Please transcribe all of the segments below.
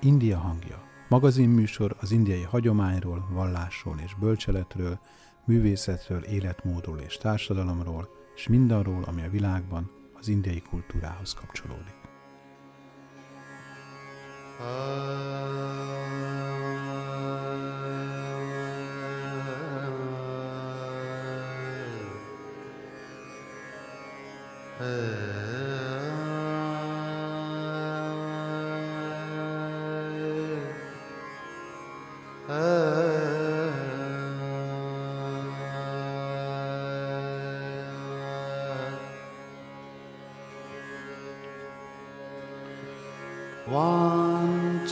India hangja. Magazinműsor az indiai hagyományról, vallásról és bölcseletről, művészetről, életmódról és társadalomról, és mindarról, ami a világban az indiai kultúrához kapcsolódik.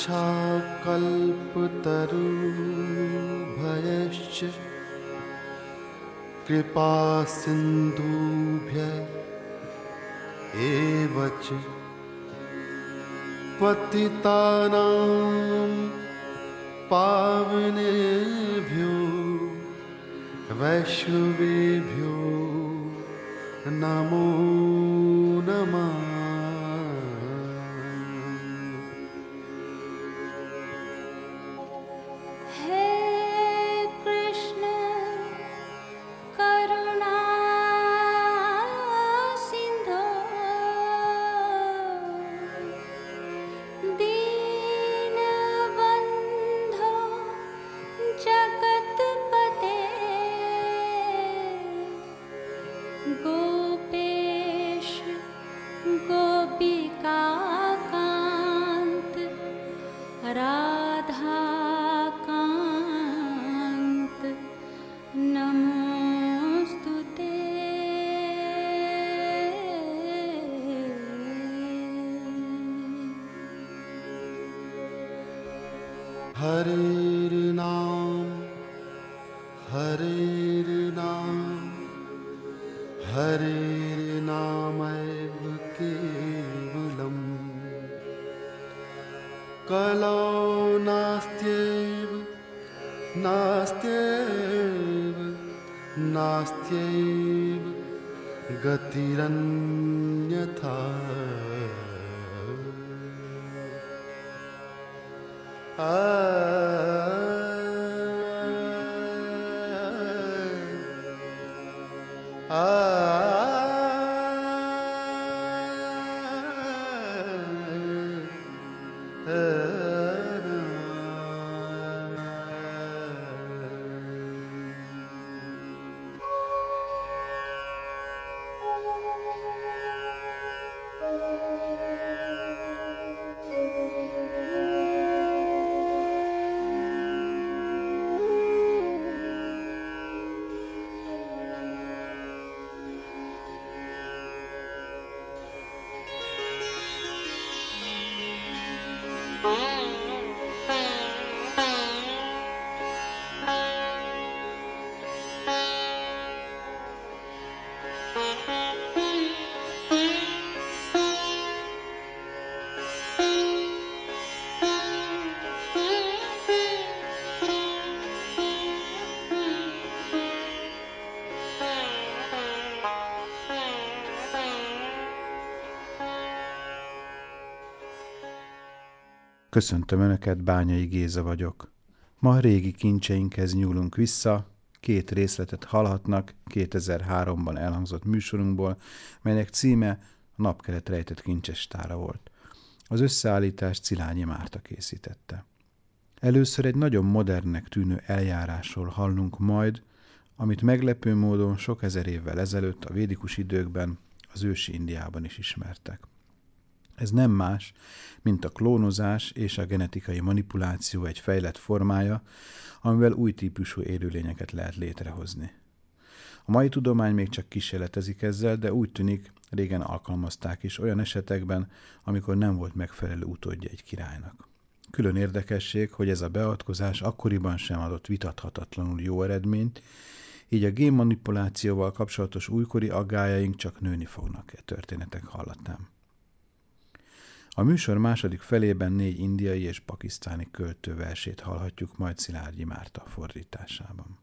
वाञ्छाकल्पतरुभयश्च कृपा सिन्धुभ्य एव च। पतितानां पावनेभ्यो वैष्णवेभ्यो नमः न्यथा Köszöntöm Önöket, Bányai Géza vagyok. Ma régi kincseinkhez nyúlunk vissza, két részletet hallhatnak 2003-ban elhangzott műsorunkból, melynek címe a napkelet rejtett kincsestára volt. Az összeállítást Cilányi Márta készítette. Először egy nagyon modernnek tűnő eljárásról hallunk majd, amit meglepő módon sok ezer évvel ezelőtt a védikus időkben az ősi Indiában is ismertek. Ez nem más, mint a klónozás és a genetikai manipuláció egy fejlett formája, amivel új típusú élőlényeket lehet létrehozni. A mai tudomány még csak kísérletezik ezzel, de úgy tűnik, régen alkalmazták is olyan esetekben, amikor nem volt megfelelő utódja egy királynak. Külön érdekesség, hogy ez a beavatkozás akkoriban sem adott vitathatatlanul jó eredményt, így a génmanipulációval kapcsolatos újkori aggájaink csak nőni fognak e történetek hallatán. A műsor második felében négy indiai és pakisztáni költő versét hallhatjuk majd Szilágyi Márta fordításában.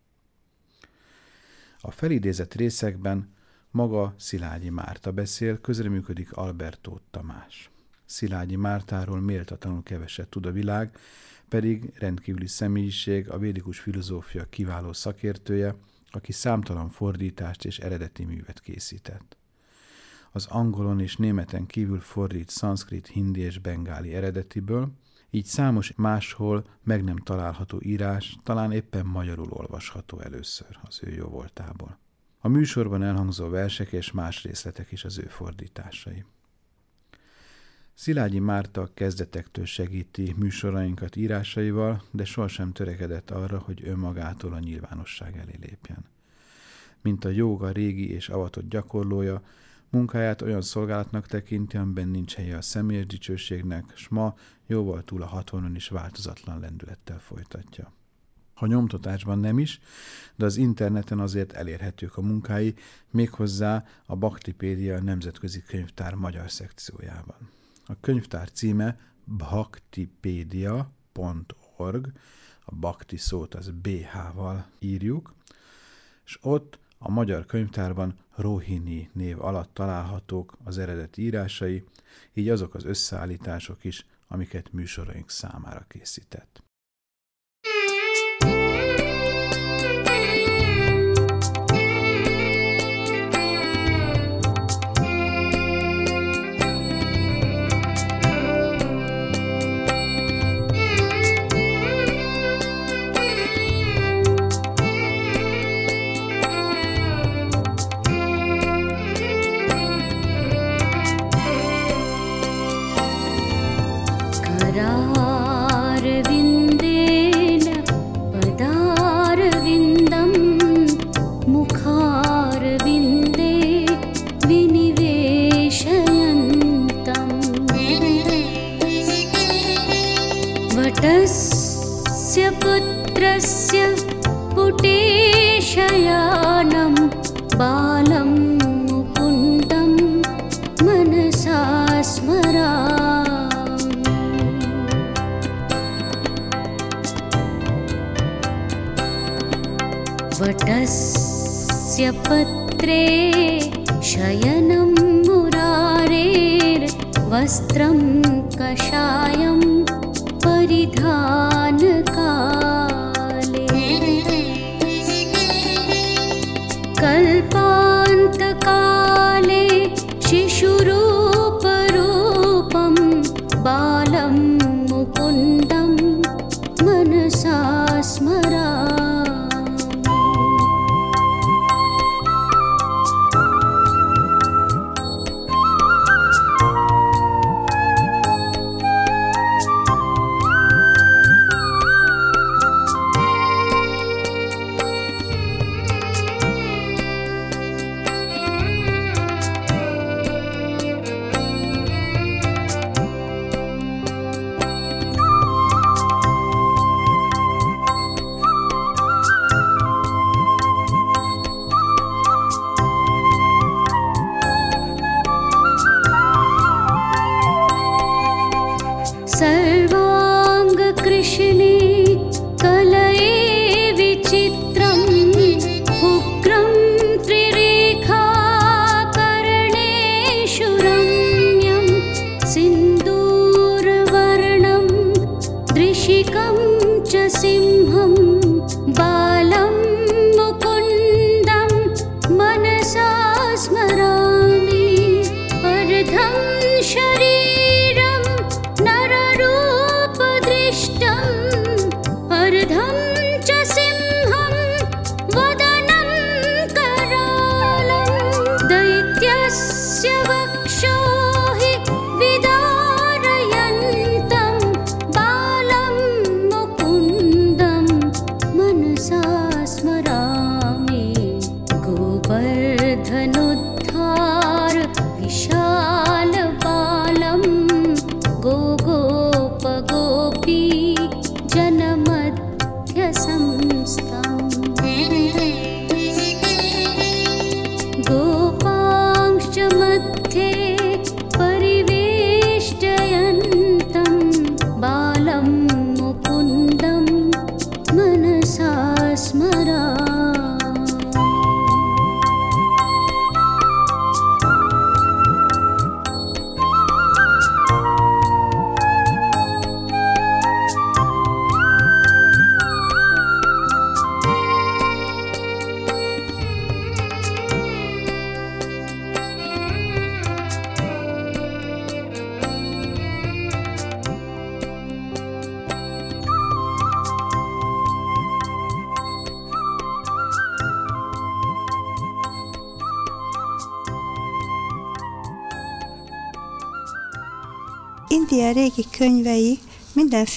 A felidézett részekben maga Szilágyi Márta beszél, közreműködik Alberto Tamás. Szilágyi Mártáról méltatlanul keveset tud a világ, pedig rendkívüli személyiség, a védikus filozófia kiváló szakértője, aki számtalan fordítást és eredeti művet készített. Az angolon és németen kívül fordít szanszkrit, hindi és bengáli eredetiből, így számos máshol meg nem található írás talán éppen magyarul olvasható először az ő jó voltából. A műsorban elhangzó versek és más részletek is az ő fordításai. Szilágyi Márta kezdetektől segíti műsorainkat írásaival, de sohasem törekedett arra, hogy önmagától a nyilvánosság elé lépjen. Mint a jóga régi és avatott gyakorlója, munkáját olyan szolgálatnak tekinti, amiben nincs helye a személyes dicsőségnek, s ma jóval túl a hatvanon is változatlan lendülettel folytatja. Ha nyomtatásban nem is, de az interneten azért elérhetők a munkái, méghozzá a Baktipédia nemzetközi könyvtár magyar szekciójában. A könyvtár címe bhaktipedia.org, a bakti szót az BH-val írjuk, és ott a magyar könyvtárban Rohini név alatt találhatók az eredeti írásai, így azok az összeállítások is, amiket műsoraink számára készített. पुत्रस्य पुटेशयानं बालं मुकुन्दं मनसा स्मरामि। वटस्य पत्रे शयनं मुरारेर्वस्त्रं कषायं परिधानकाले कल्पान्तकाले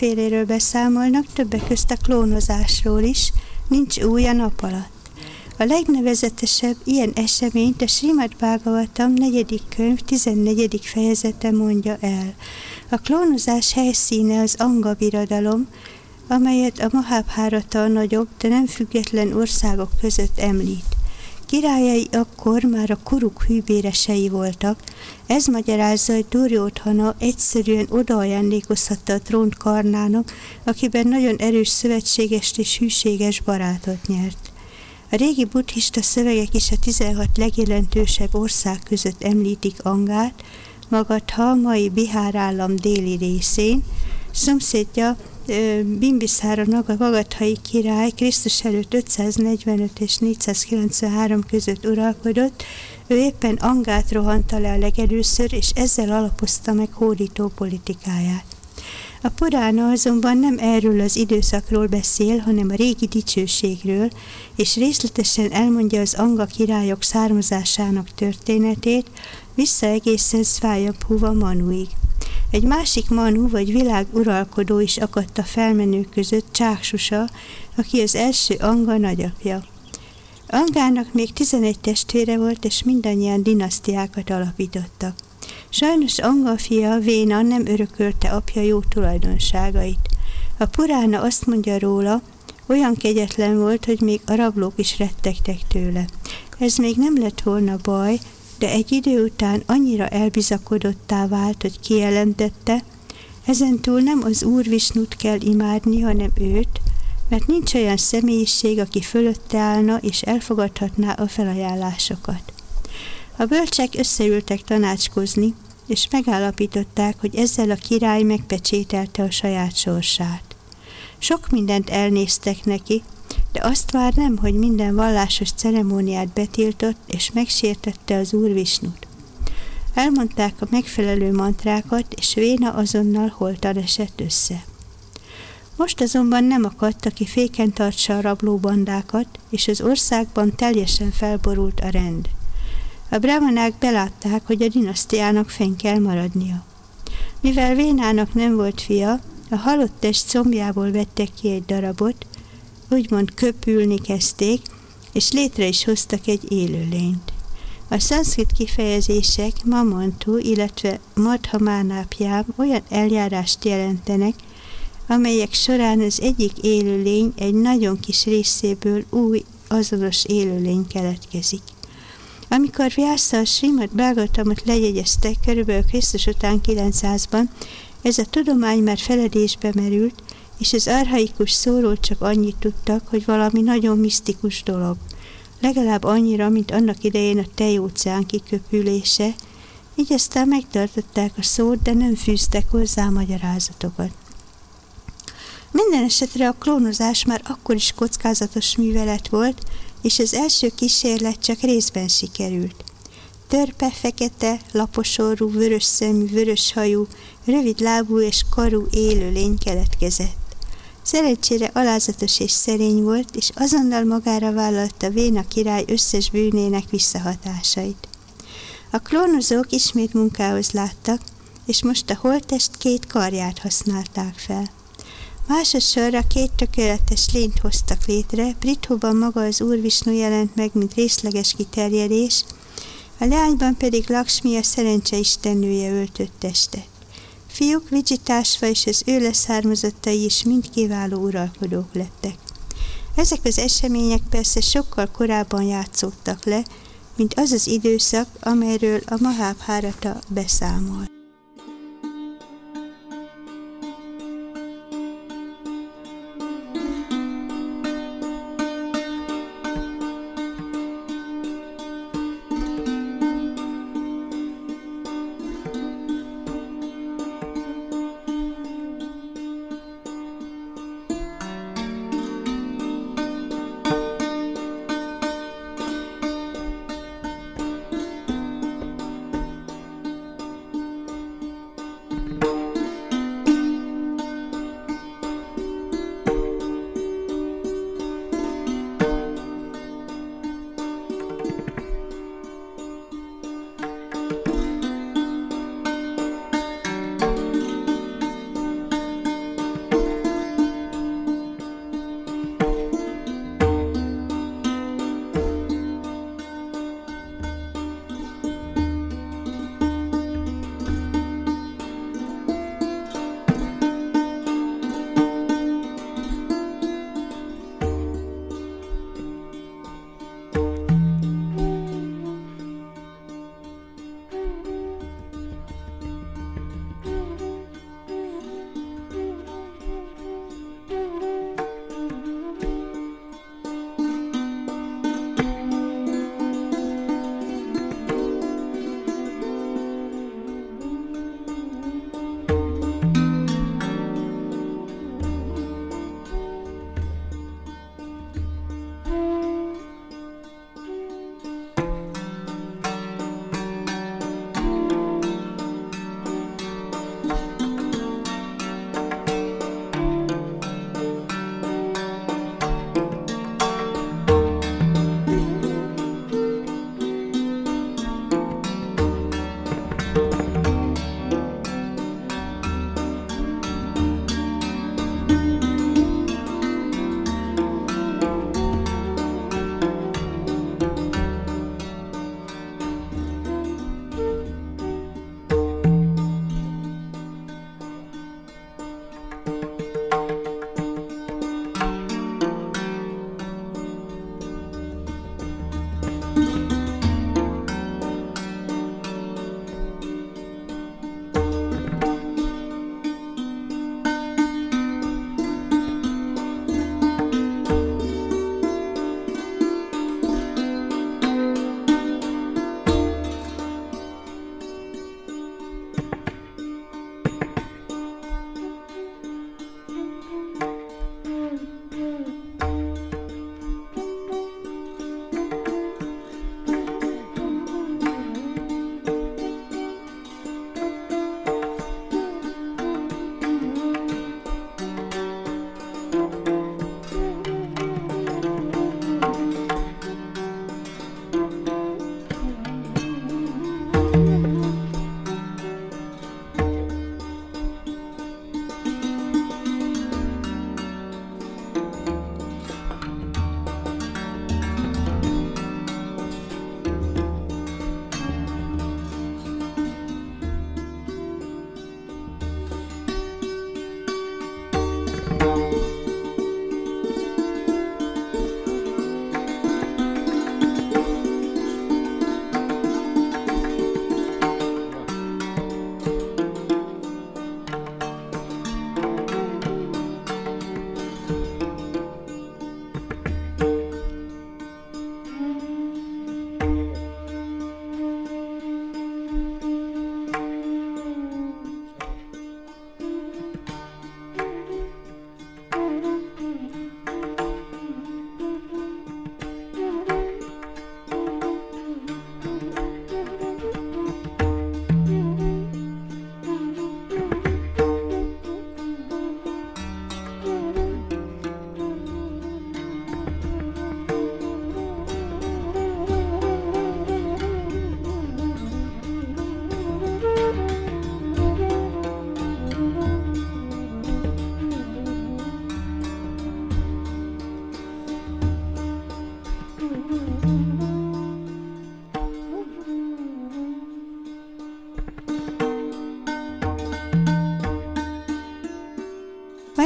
mindenféléről beszámolnak, többek közt a klónozásról is, nincs új a nap alatt. A legnevezetesebb ilyen eseményt a Srimad Bhagavatam 4. könyv 14. fejezete mondja el. A klónozás helyszíne az Anga birodalom, amelyet a Mahabharata a nagyobb, de nem független országok között említ. Királyai akkor már a kuruk hűbéresei voltak, ez magyarázza, hogy Duryodhana egyszerűen odaajándékozhatta a trónt Karnának, akiben nagyon erős szövetséges és hűséges barátot nyert. A régi buddhista szövegek is a 16 legjelentősebb ország között említik Angát, Magadha, mai Bihár állam déli részén, szomszédja Bimbiszára Naga Magadhai király Krisztus előtt 545 és 493 között uralkodott, ő éppen Angát rohanta le a legelőször, és ezzel alapozta meg hódító politikáját. A Purána azonban nem erről az időszakról beszél, hanem a régi dicsőségről, és részletesen elmondja az anga királyok származásának történetét, vissza egészen Szvájaphúva Manuig. Egy másik Manu vagy világ uralkodó is akadt a felmenők között, Csáksusa, aki az első Anga nagyapja. Angának még 11 testvére volt, és mindannyian dinasztiákat alapítottak. Sajnos Anga fia, Véna nem örökölte apja jó tulajdonságait. A Purána azt mondja róla, olyan kegyetlen volt, hogy még a rablók is rettegtek tőle. Ez még nem lett volna baj, de egy idő után annyira elbizakodottá vált, hogy kijelentette, ezentúl nem az Úr Visnut kell imádni, hanem őt, mert nincs olyan személyiség, aki fölötte állna és elfogadhatná a felajánlásokat. A bölcsek összeültek tanácskozni, és megállapították, hogy ezzel a király megpecsételte a saját sorsát. Sok mindent elnéztek neki, de azt már nem, hogy minden vallásos ceremóniát betiltott, és megsértette az Úr Visnut. Elmondták a megfelelő mantrákat, és Véna azonnal holtan esett össze. Most azonban nem akadt, aki féken tartsa a rablóbandákat, és az országban teljesen felborult a rend. A brahmanák belátták, hogy a dinasztiának fenn kell maradnia. Mivel Vénának nem volt fia, a halott test combjából vettek ki egy darabot, úgymond köpülni kezdték, és létre is hoztak egy élőlényt. A szanszkrit kifejezések mamantu, illetve madhamánápjám olyan eljárást jelentenek, amelyek során az egyik élőlény egy nagyon kis részéből új, azonos élőlény keletkezik. Amikor Vyasa a Srimad Bhagavatamot lejegyezte körülbelül Krisztus után 900-ban, ez a tudomány már feledésbe merült, és az arhaikus szóról csak annyit tudtak, hogy valami nagyon misztikus dolog. Legalább annyira, mint annak idején a tejóceán kiköpülése, így aztán megtartották a szót, de nem fűztek hozzá magyarázatokat. Minden esetre a klónozás már akkor is kockázatos művelet volt, és az első kísérlet csak részben sikerült. Törpe, fekete, laposorú, vörös szemű, vörös hajú, rövid lábú és karú élőlény keletkezett. Szerencsére alázatos és szerény volt, és azonnal magára vállalta Véna király összes bűnének visszahatásait. A klónozók ismét munkához láttak, és most a holtest két karját használták fel. Másodszorra két tökéletes lényt hoztak létre, Brithóban maga az Úr Visnu jelent meg, mint részleges kiterjedés, a leányban pedig Lakshmi a szerencse istennője öltött testet. Fiúk Vijitásva és az ő leszármazottai is mind kiváló uralkodók lettek. Ezek az események persze sokkal korábban játszódtak le, mint az az időszak, amelyről a Mahábhárata beszámol.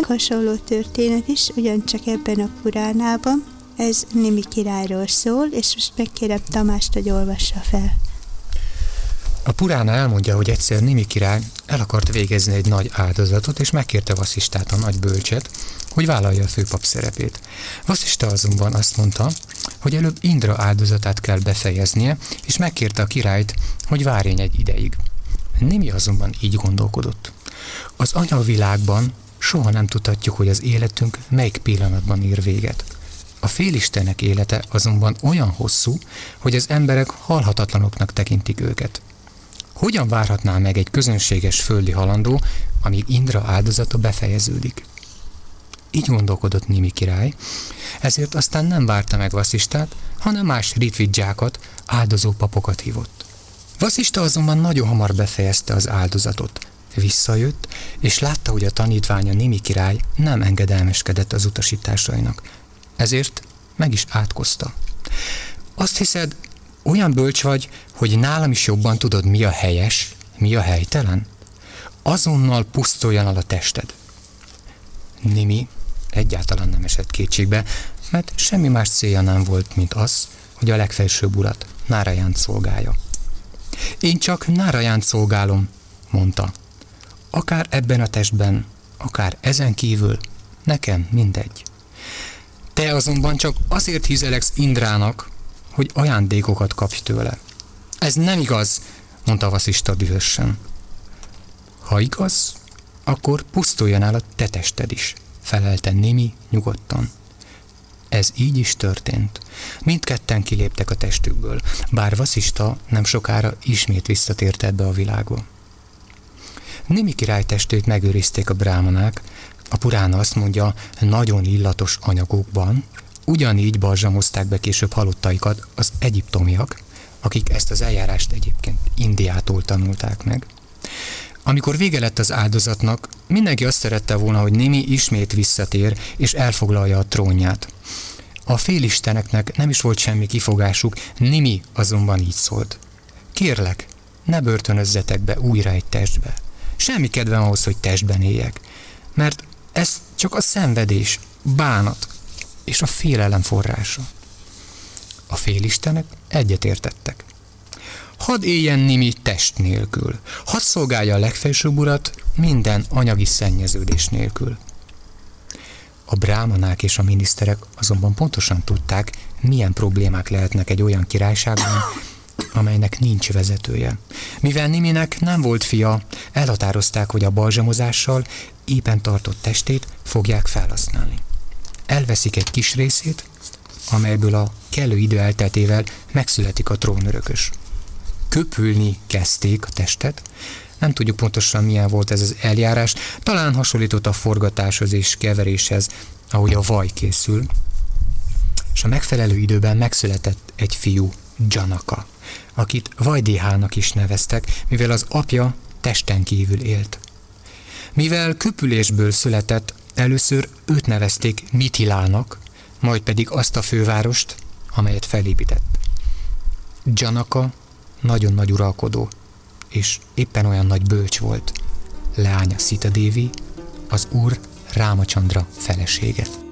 Van hasonló történet is, ugyancsak ebben a Puránában. Ez Nimi királyról szól, és most megkérem Tamást, hogy olvassa fel. A Purána elmondja, hogy egyszer Nimi király el akart végezni egy nagy áldozatot, és megkérte Vasszistát, a nagy bölcset, hogy vállalja a főpap szerepét. Vasszista azonban azt mondta, hogy előbb Indra áldozatát kell befejeznie, és megkérte a királyt, hogy várjen egy ideig. Nimi azonban így gondolkodott. Az anyavilágban soha nem tudhatjuk, hogy az életünk melyik pillanatban ír véget. A félistenek élete azonban olyan hosszú, hogy az emberek halhatatlanoknak tekintik őket. Hogyan várhatná meg egy közönséges földi halandó, amíg Indra áldozata befejeződik? Így gondolkodott Nimi király, ezért aztán nem várta meg Vasszistát, hanem más ritvidzsákat, áldozó papokat hívott. Vasszista azonban nagyon hamar befejezte az áldozatot. Visszajött, és látta, hogy a tanítványa Nimi király nem engedelmeskedett az utasításainak. Ezért meg is átkozta. Azt hiszed, olyan bölcs vagy, hogy nálam is jobban tudod, mi a helyes, mi a helytelen? Azonnal pusztuljon el a tested. Nimi egyáltalán nem esett kétségbe, mert semmi más célja nem volt, mint az, hogy a legfelsőbb urat, Nárajánt szolgálja. Én csak Nárajánt szolgálom, mondta. Akár ebben a testben, akár ezen kívül, nekem mindegy. Te azonban csak azért hízeleksz Indrának, hogy ajándékokat kapj tőle. Ez nem igaz, mondta Vasista dühösen. Ha igaz, akkor pusztuljon el a te tested is, felelte Nimi nyugodtan. Ez így is történt. Mindketten kiléptek a testükből, bár Vasista nem sokára ismét visszatért ebbe a világba. Nimi király megőrizték a brámanák, a purána azt mondja, nagyon illatos anyagokban, ugyanígy barzsamozták be később halottaikat az egyiptomiak, akik ezt az eljárást egyébként Indiától tanulták meg. Amikor vége lett az áldozatnak, mindenki azt szerette volna, hogy Nimi ismét visszatér és elfoglalja a trónját. A félisteneknek nem is volt semmi kifogásuk, Nimi azonban így szólt. Kérlek, ne börtönözzetek be újra egy testbe. Semmi kedvem ahhoz, hogy testben éljek. Mert ez csak a szenvedés, bánat és a félelem forrása. A félistenek egyetértettek. Hadd éljen Nimi test nélkül, hadd szolgálja a legfelsőbb urat minden anyagi szennyeződés nélkül. A brámanák és a miniszterek azonban pontosan tudták, milyen problémák lehetnek egy olyan királyságban, amelynek nincs vezetője. Mivel Niminek nem volt fia, elhatározták, hogy a balzsamozással éppen tartott testét fogják felhasználni. Elveszik egy kis részét, amelyből a kellő idő elteltével megszületik a trónörökös. Köpülni kezdték a testet, nem tudjuk pontosan milyen volt ez az eljárás, talán hasonlított a forgatáshoz és keveréshez, ahogy a vaj készül, és a megfelelő időben megszületett egy fiú, Janaka, akit Vajdéhának is neveztek, mivel az apja testen kívül élt. Mivel köpülésből született, először őt nevezték Mitilának, majd pedig azt a fővárost, amelyet felépített. Janaka nagyon nagy uralkodó, és éppen olyan nagy bölcs volt. Leánya Sita Devi, az úr Rámachandra felesége.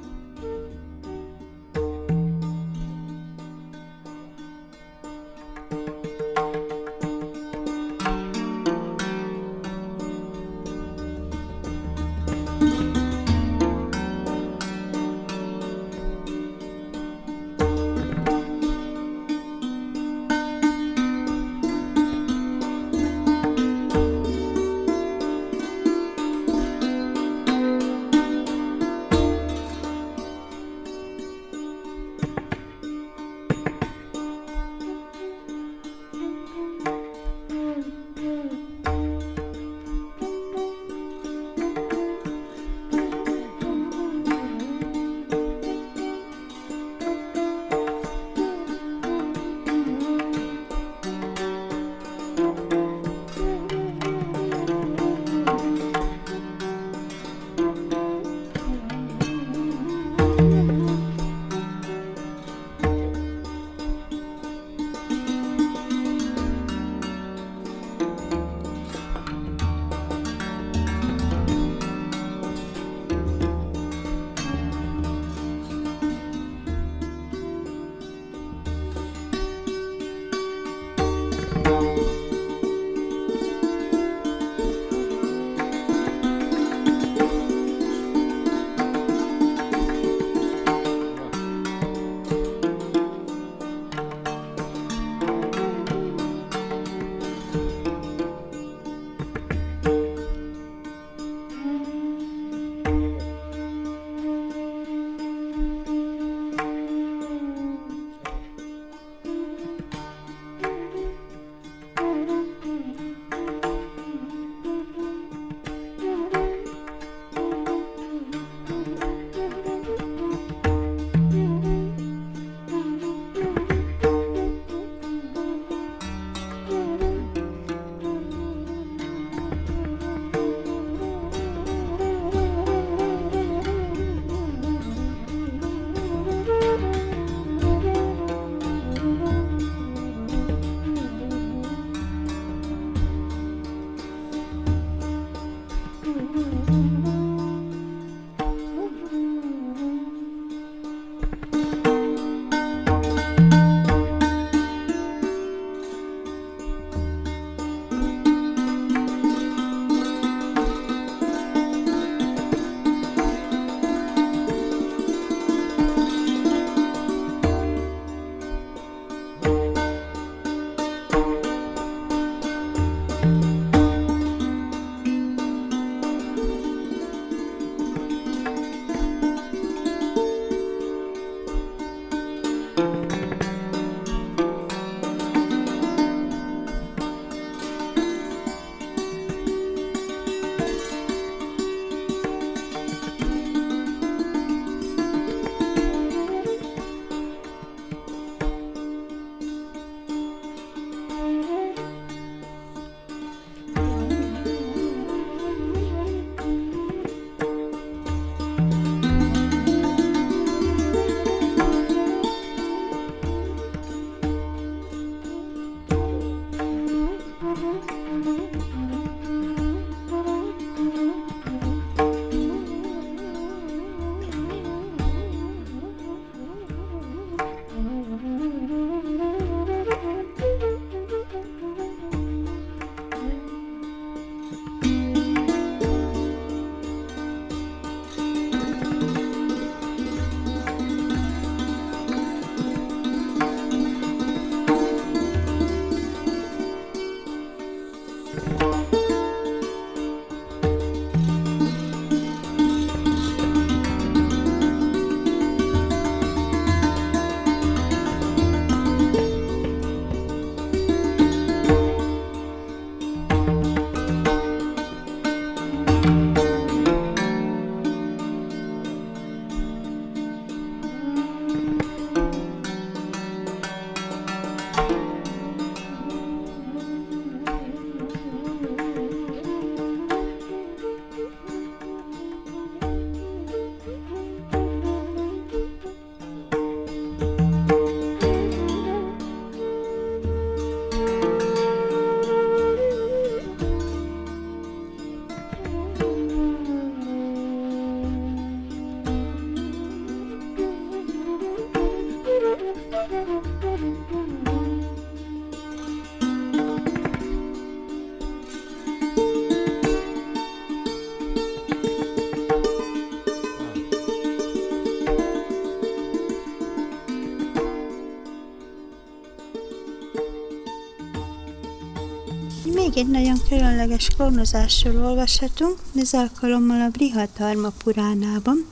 Még egy nagyon különleges klónozásról olvashatunk, ez alkalommal a Brihatarma Puránában.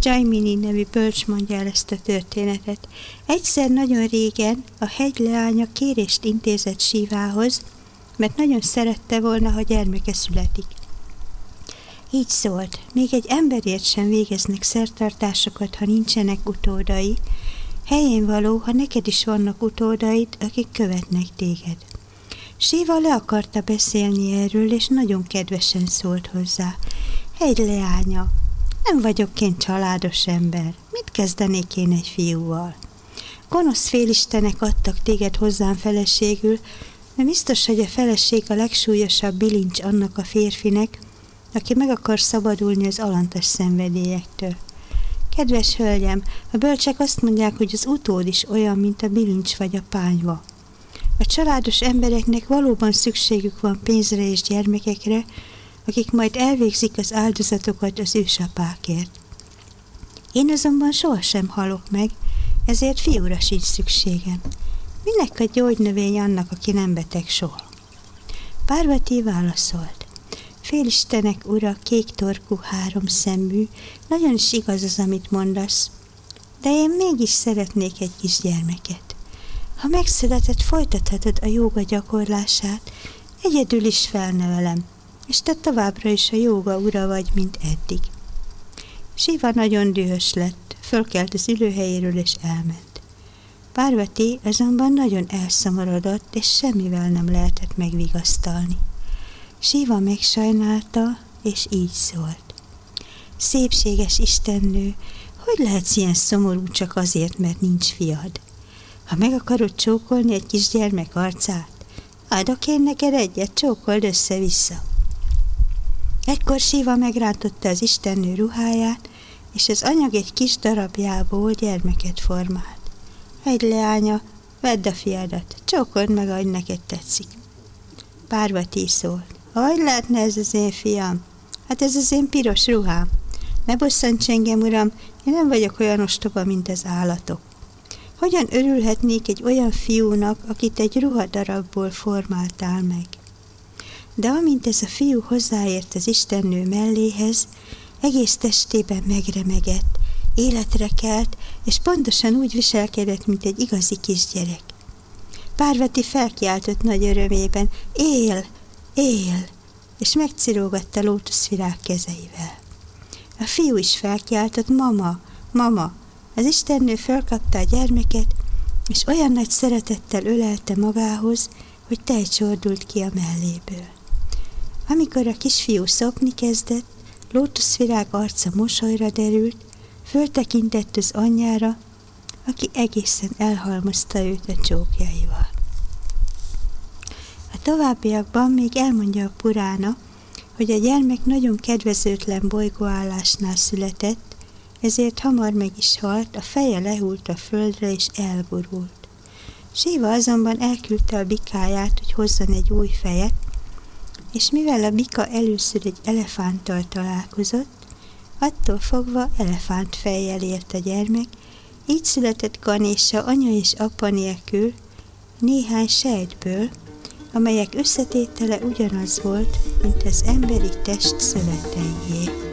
Jaimini nevű bölcs mondja el ezt a történetet. Egyszer nagyon régen a hegyleánya kérést intézett Sívához, mert nagyon szerette volna, ha gyermeke születik. Így szólt, még egy emberért sem végeznek szertartásokat, ha nincsenek utódai. Helyén való, ha neked is vannak utódaid, akik követnek téged. Síva le akarta beszélni erről, és nagyon kedvesen szólt hozzá. Egy leánya, nem vagyok én családos ember. Mit kezdenék én egy fiúval? Gonosz félistenek adtak téged hozzám feleségül, de biztos, hogy a feleség a legsúlyosabb bilincs annak a férfinek, aki meg akar szabadulni az alantas szenvedélyektől. Kedves hölgyem, a bölcsek azt mondják, hogy az utód is olyan, mint a bilincs vagy a pányva. A családos embereknek valóban szükségük van pénzre és gyermekekre, akik majd elvégzik az áldozatokat az ősapákért. Én azonban sohasem halok meg, ezért fiúra sincs szükségem. Minek a gyógynövény annak, aki nem beteg soha? Párvati válaszolt. Félistenek ura, kék torkú, három szembű, nagyon is igaz az, amit mondasz, de én mégis szeretnék egy kis gyermeket. Ha megszületett, folytathatod a jóga gyakorlását, egyedül is felnevelem, és te továbbra is a jóga ura vagy, mint eddig. Siva nagyon dühös lett, fölkelt az ülőhelyéről és elment. Párvati azonban nagyon elszomorodott, és semmivel nem lehetett megvigasztalni. Siva megsajnálta, és így szólt. Szépséges istennő, hogy lehetsz ilyen szomorú csak azért, mert nincs fiad? Ha meg akarod csókolni egy kisgyermek arcát, adok én neked egyet, csókold össze-vissza. Ekkor Siva megrántotta az istennő ruháját, és az anyag egy kis darabjából gyermeket formált. Egy leánya, vedd a fiadat, csókold meg, ahogy neked tetszik. Párvati szólt. Hogy lehetne ez az én fiam? Hát ez az én piros ruhám. Ne bosszants engem, uram, én nem vagyok olyan ostoba, mint az állatok. Hogyan örülhetnék egy olyan fiúnak, akit egy ruhadarabból formáltál meg? De amint ez a fiú hozzáért az istennő melléhez, egész testében megremegett, életre kelt, és pontosan úgy viselkedett, mint egy igazi kisgyerek. Párvati felkiáltott nagy örömében, él, él, és megcirógatta lótuszvirág kezeivel. A fiú is felkiáltott, mama, mama, az istennő fölkapta a gyermeket, és olyan nagy szeretettel ölelte magához, hogy tej csordult ki a melléből. Amikor a kisfiú szopni kezdett, lótuszvirág arca mosolyra derült, föltekintett az anyjára, aki egészen elhalmozta őt a csókjaival. A továbbiakban még elmondja a Purána, hogy a gyermek nagyon kedvezőtlen bolygóállásnál született, ezért hamar meg is halt, a feje lehult a földre és elborult. Síva azonban elküldte a bikáját, hogy hozzon egy új fejet, és mivel a bika először egy elefánttal találkozott, attól fogva elefánt fejjel ért a gyermek, így született Ganésa anya és apa nélkül, néhány sejtből, amelyek összetétele ugyanaz volt, mint az emberi test szöveteié.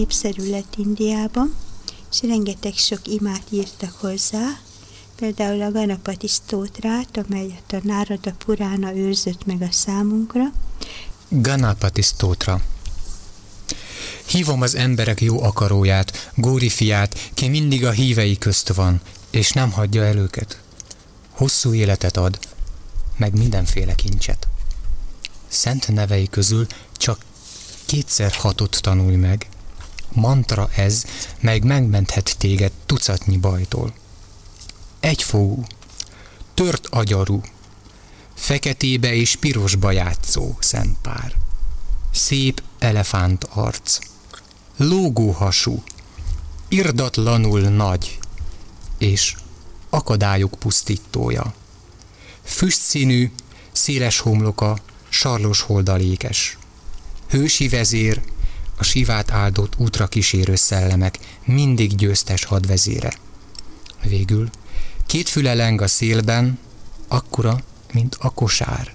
Népszerű lett Indiában, és rengeteg sok imát írtak hozzá, például a Ganapati Stótrát, amelyet a Nárada Purána őrzött meg a számunkra. Ganapati Stótra Hívom az emberek jó akaróját, Góri fiát, ki mindig a hívei közt van, és nem hagyja el őket. Hosszú életet ad, meg mindenféle kincset. Szent nevei közül csak kétszer hatot tanulj meg. Mantra ez, meg megmenthet téged tucatnyi bajtól. Egyfogú, tört agyarú, feketébe és pirosba játszó szempár. Szép elefánt arc, lógó hasú, irdatlanul nagy, és akadályok pusztítója. Füstszínű, széles homloka, sarlos holdalékes. Hősi vezér, a sivát áldott útra kísérő szellemek, mindig győztes hadvezére. Végül két füle leng a szélben, akkora, mint a kosár.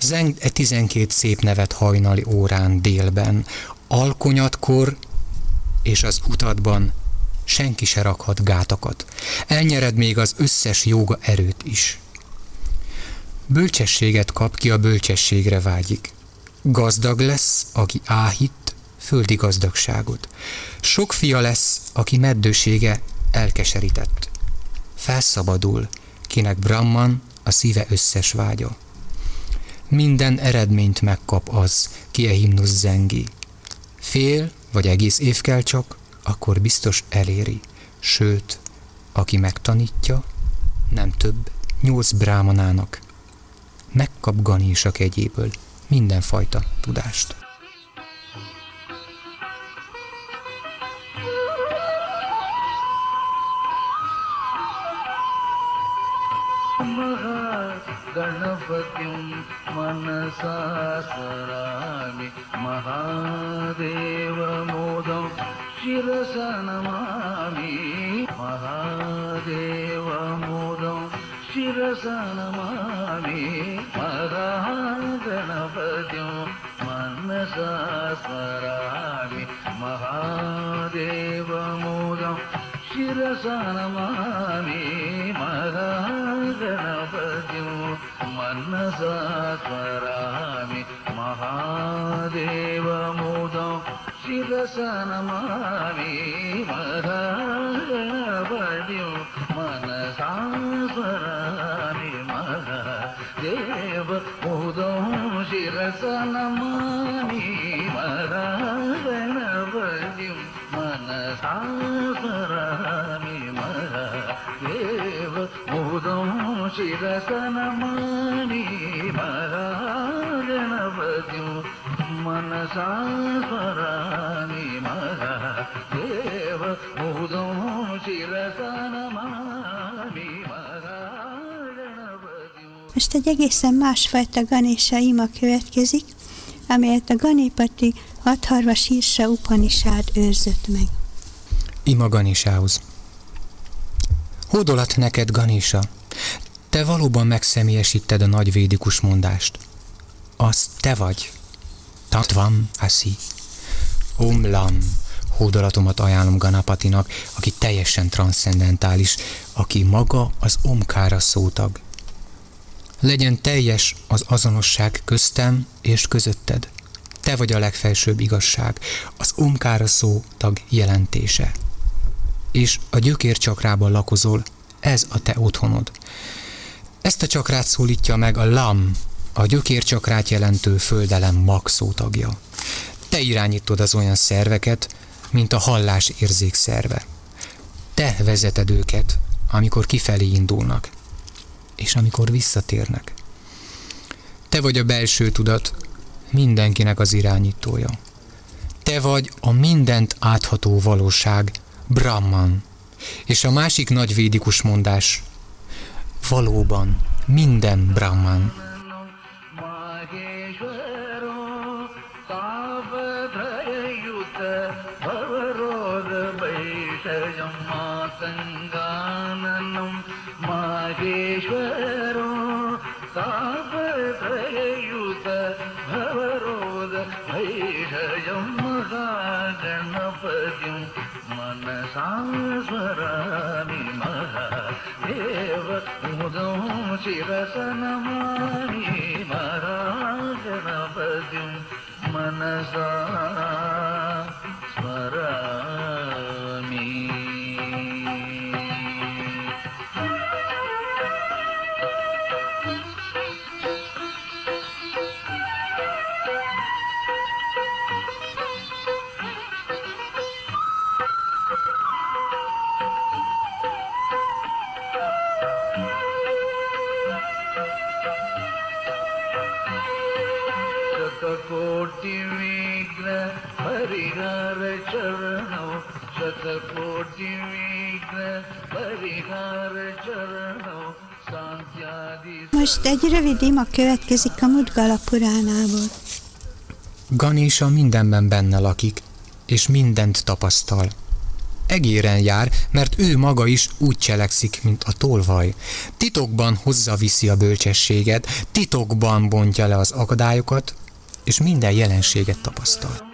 Zeng e tizenkét szép nevet hajnali órán délben, alkonyatkor és az utatban senki se rakhat gátakat. Elnyered még az összes joga erőt is. Bölcsességet kap, ki a bölcsességre vágyik. Gazdag lesz, aki áhít, földi gazdagságot. Sok fia lesz, aki meddősége elkeserített. Felszabadul, kinek Brahman a szíve összes vágya. Minden eredményt megkap az, ki a himnusz zengi. Fél vagy egész év kell csak, akkor biztos eléri. Sőt, aki megtanítja, nem több, nyolc brámanának, megkap Ganésak egyéből mindenfajta tudást. మనసానమాని మహాగణపతి మనసాత్మరామి మహాదేవముదం శిరసనమాని మహాగణపతి మనసాస్వరామి మహాదేవముదం శిరసనమాని మహాగణపతి మనసాస్వరామి చిరసనమణి మహాగణపతి మనసాస్వరాణి Mahadeva Most egy egészen másfajta Ganésa ima következik, amelyet a Ganépati hatharva sírsa Upanisád őrzött meg. Ima Ganisához. Hódolat neked, Ganisa! Te valóban megszemélyesíted a nagy védikus mondást. Az te vagy. Tatvam Asi. Om Lam. Hódolatomat ajánlom Ganapatinak, aki teljesen transzcendentális, aki maga az Omkára szótag. Legyen teljes az azonosság köztem és közötted. Te vagy a legfelsőbb igazság, az Omkára szó tag jelentése. És a gyökér csakrában lakozol, ez a te otthonod. Ezt a csakrát szólítja meg a Lam, a gyökér csakrát jelentő földelem maxó tagja. Te irányítod az olyan szerveket, mint a hallás érzék szerve. Te vezeted őket, amikor kifelé indulnak, és amikor visszatérnek. Te vagy a belső tudat, mindenkinek az irányítója. Te vagy a mindent átható valóság, Brahman. És a másik nagy védikus mondás, valóban minden Brahman. शिरसन मा गणपतिं मनसा Most egy rövid ima következik a Mudgala Puránából. Ganésa mindenben benne lakik, és mindent tapasztal. Egéren jár, mert ő maga is úgy cselekszik, mint a tolvaj. Titokban hozzaviszi a bölcsességet, titokban bontja le az akadályokat, és minden jelenséget tapasztal.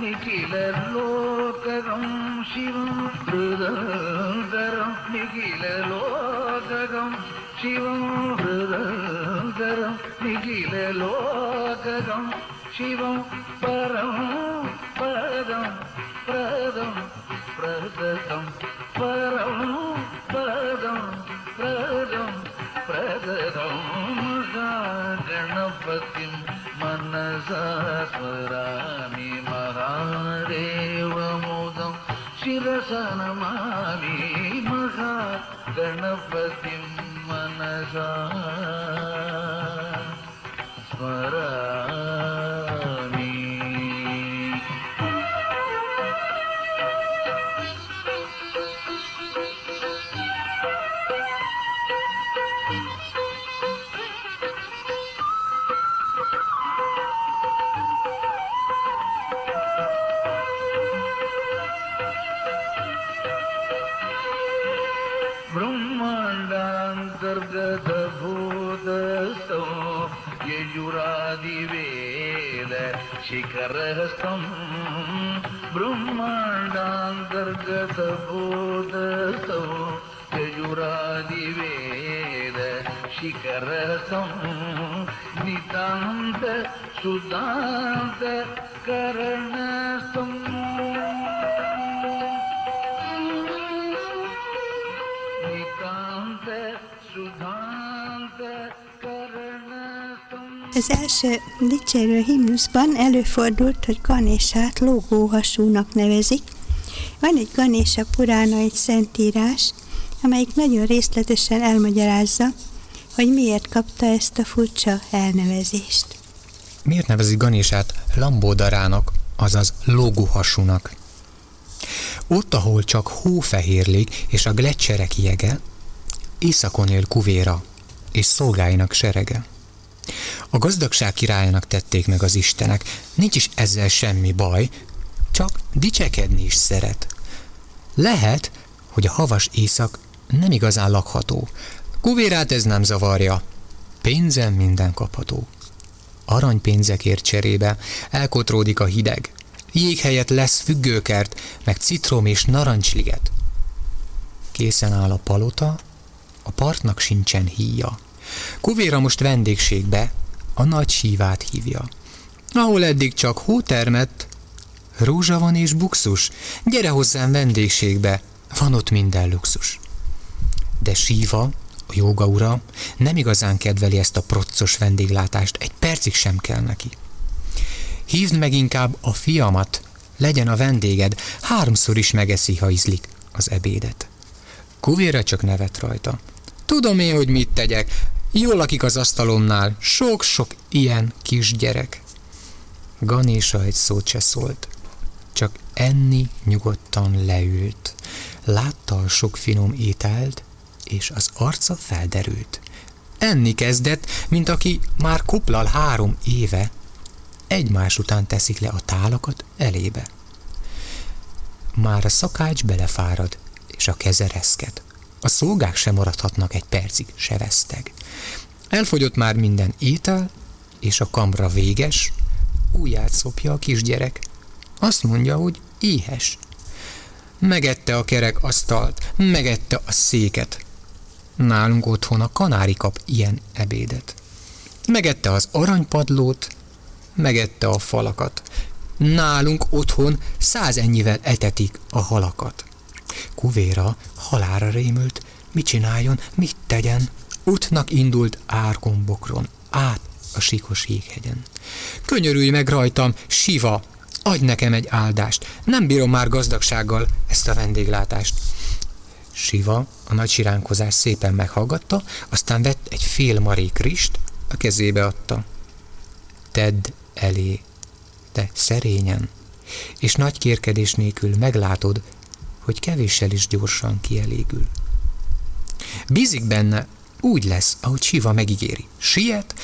निखिललोकगं சிவம் ஹிருதரம் நிகில லோகம் சிவம் ஹிருதரம் நிகில லோகம் சிவம் பரம் பரம் பிரதம் பிரதம் பரம் பரம் பிரதம் பிரதம் மகா கணபதி மனசாஸ்வரான मा गणपतिं मनसा। रहसं ब्रह्माण्डान्तर्गतबोधसं ययुरादिवेदशिखरहसं नितान्त सुदान्त करण Az első dicsérő himnuszban előfordult, hogy Ganésát lógóhasúnak nevezik. Van egy Ganésa Purána, egy szentírás, amelyik nagyon részletesen elmagyarázza, hogy miért kapta ezt a furcsa elnevezést. Miért nevezik Ganésát lambódarának, azaz lóguhasúnak? Ott, ahol csak hófehérlik és a gletszerek jege, északon él kuvéra és szolgáinak serege. A gazdagság királyának tették meg az istenek, nincs is ezzel semmi baj, csak dicsekedni is szeret. Lehet, hogy a havas éjszak nem igazán lakható. Kuvérát ez nem zavarja. Pénzen minden kapható. Aranypénzekért cserébe elkotródik a hideg. Jég helyett lesz függőkert, meg citrom és narancsliget. Készen áll a palota, a partnak sincsen híja. Kuvéra most vendégségbe a nagy sívát hívja. Ahol eddig csak hó termett, rózsa van és buxus, gyere hozzám vendégségbe, van ott minden luxus. De síva, a joga ura, nem igazán kedveli ezt a proccos vendéglátást, egy percig sem kell neki. Hívd meg inkább a fiamat, legyen a vendéged, háromszor is megeszi, ha ízlik az ebédet. Kuvéra csak nevet rajta. Tudom én, hogy mit tegyek, jól lakik az asztalomnál, sok-sok ilyen kisgyerek. Ganésa egy szót se szólt, csak enni nyugodtan leült. Látta a sok finom ételt, és az arca felderült. Enni kezdett, mint aki már koplal három éve, egymás után teszik le a tálakat elébe. Már a szakács belefárad, és a keze reszket. A szolgák sem maradhatnak egy percig, se veszteg. Elfogyott már minden étel, és a kamra véges, újját szopja a kisgyerek. Azt mondja, hogy éhes. Megette a kerek asztalt, megette a széket. Nálunk otthon a kanári kap ilyen ebédet. Megette az aranypadlót, megette a falakat. Nálunk otthon száz ennyivel etetik a halakat. Kuvéra halára rémült, mit csináljon, mit tegyen. Útnak indult árkombokron, át a sikos jéghegyen. Könyörülj meg rajtam, Siva, adj nekem egy áldást, nem bírom már gazdagsággal ezt a vendéglátást. Siva a nagy siránkozás szépen meghallgatta, aztán vett egy fél marék rist, a kezébe adta. Tedd elé, te szerényen, és nagy kérkedés nélkül meglátod, hogy kevéssel is gyorsan kielégül. Bízik benne, úgy lesz, ahogy Siva megígéri. Siet,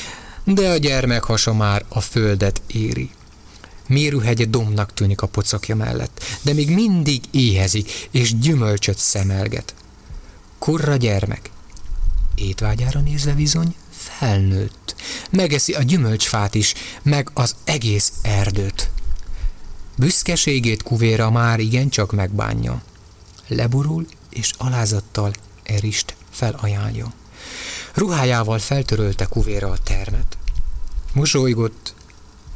de a gyermek hasa már a földet éri. Mérőhegye domnak tűnik a pocakja mellett, de még mindig éhezik, és gyümölcsöt szemelget. Korra gyermek. Étvágyára nézve bizony felnőtt. Megeszi a gyümölcsfát is, meg az egész erdőt. Büszkeségét kuvéra már igencsak megbánja. Leborul és alázattal erist felajánlja. Ruhájával feltörölte kuvéra a termet. Mosolygott,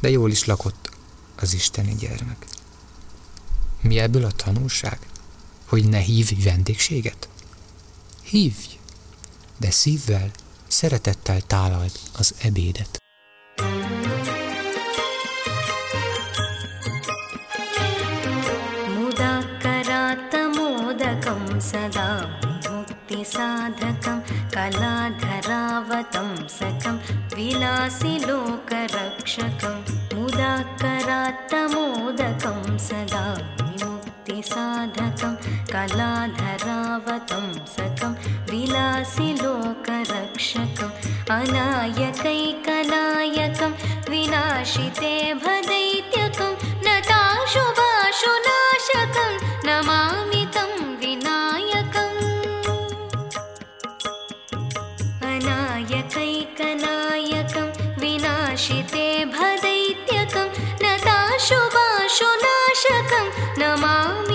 de jól is lakott az isteni gyermek. Mi ebből a tanulság? Hogy ne hívj vendégséget? Hívj, de szívvel, szeretettel tálald az ebédet. thank you मुक्तिसाधकं कलाधरावतं सकं विलासिलोकरक्षकं मुदाकरात्तमोदकं सदा विमुक्तिसाधकं कलाधरावतं सकं विलासिलोकरक्षकम् अनायकैकनायकं विनाशिते भदैत्यकं नताशुभाशुनाशकं नमामि विनाशिते भदैत्यकं नताशुभाशुनाशकं Namami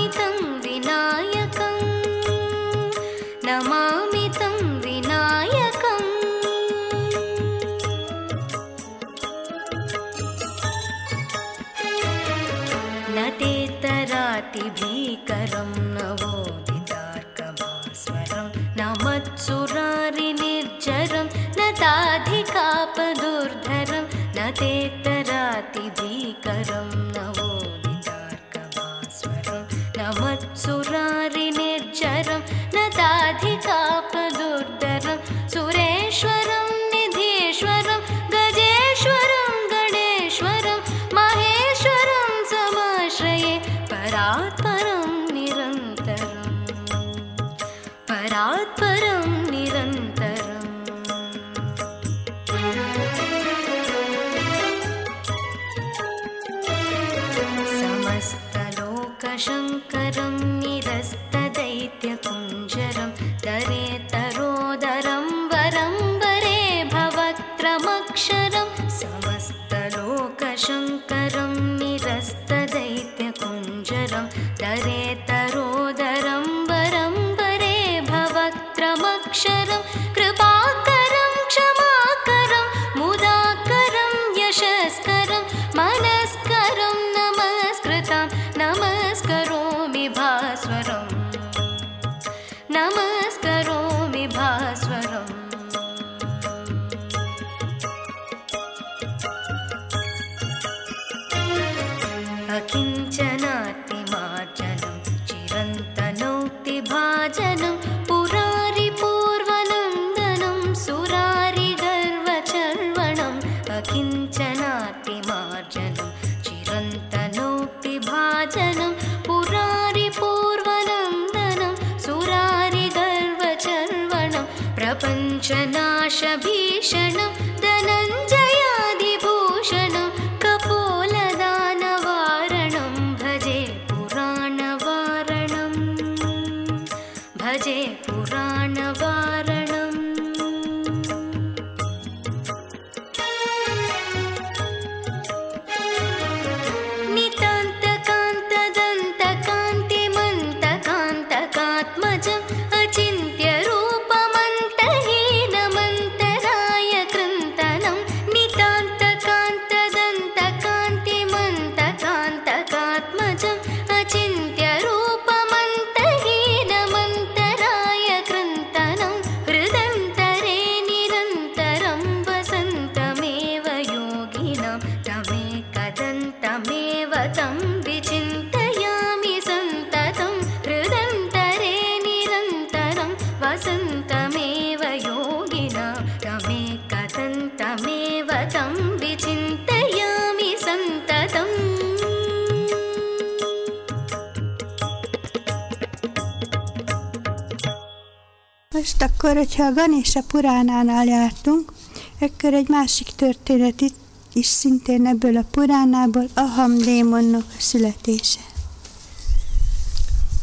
akkor, hogyha a Ganesha Puránánál jártunk, akkor egy másik történet itt is szintén ebből a Puránából, Aham démonnak a születése.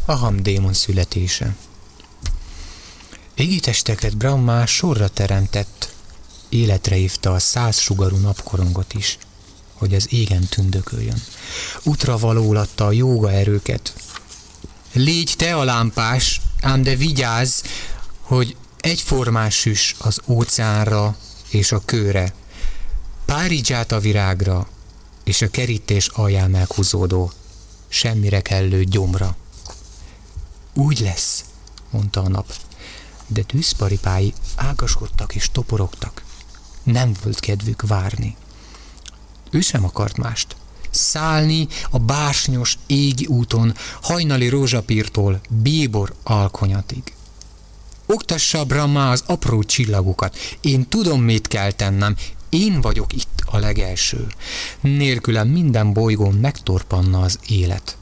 Aham démon születése. Égi testeket Brahma sorra teremtett, életre hívta a száz sugarú napkorongot is, hogy az égen tündököljön. Útra valólatta a jóga erőket. Légy te a lámpás, ám de vigyázz, hogy egyformás süss az óceánra és a kőre, párizsát a virágra és a kerítés alján meghúzódó, semmire kellő gyomra. Úgy lesz, mondta a nap, de tűzparipái ágaskodtak és toporogtak. Nem volt kedvük várni. Ő sem akart mást. Szállni a bársnyos égi úton, hajnali rózsapírtól bíbor alkonyatig. Oktassa Brahma az apró csillagokat. Én tudom, mit kell tennem. Én vagyok itt a legelső. Nélkülem minden bolygón megtorpanna az élet.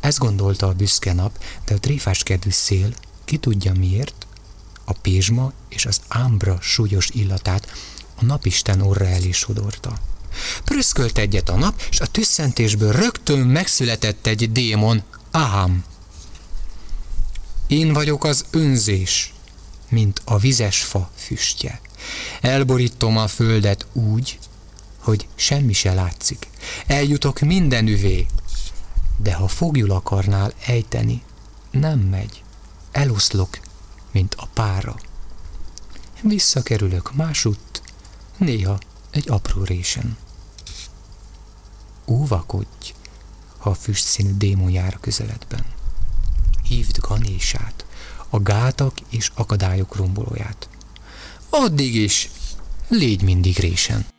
Ezt gondolta a büszke nap, de a tréfás kedvű szél, ki tudja miért, a pézsma és az ámbra súlyos illatát a napisten orra elé sodorta. Pröszkölt egyet a nap, és a tüsszentésből rögtön megszületett egy démon, Aham. Én vagyok az önzés, mint a vizes fa füstje. Elborítom a földet úgy, hogy semmi se látszik. Eljutok minden üvé, de ha fogjul akarnál ejteni, nem megy. Eloszlok, mint a pára. Visszakerülök másutt, néha egy apró résen. Óvakodj, ha a füstszínű démon jár a közeledben. Hívd Ganésát, a gátak és akadályok rombolóját. Addig is légy mindig résen.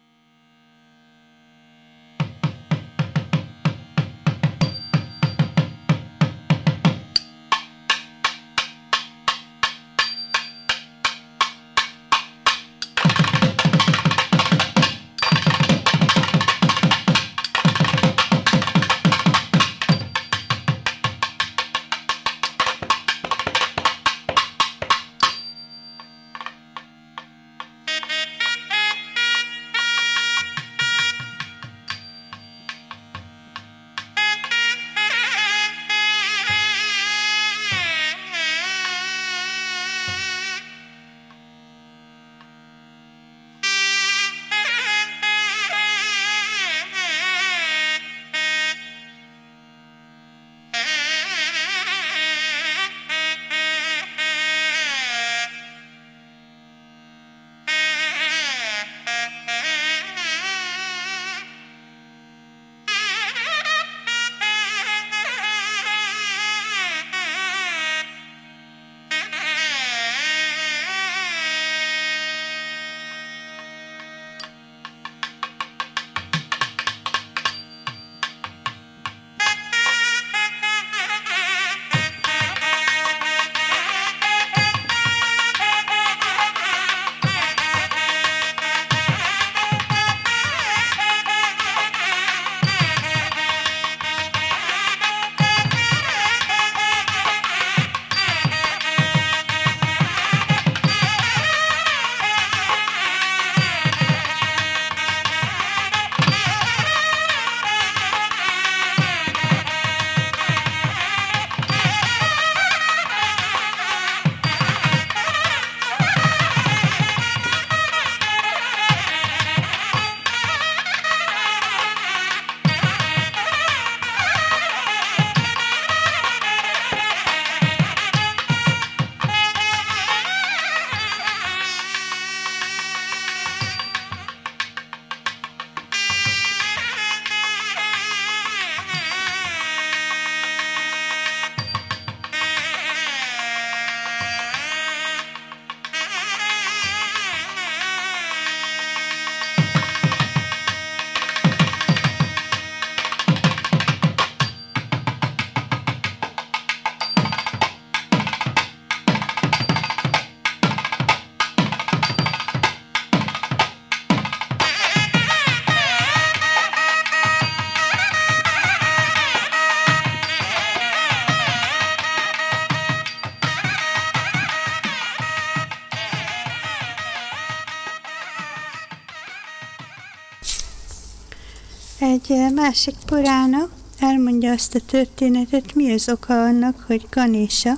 Egy eh, másik Purána elmondja azt a történetet, mi az oka annak, hogy Ganésa,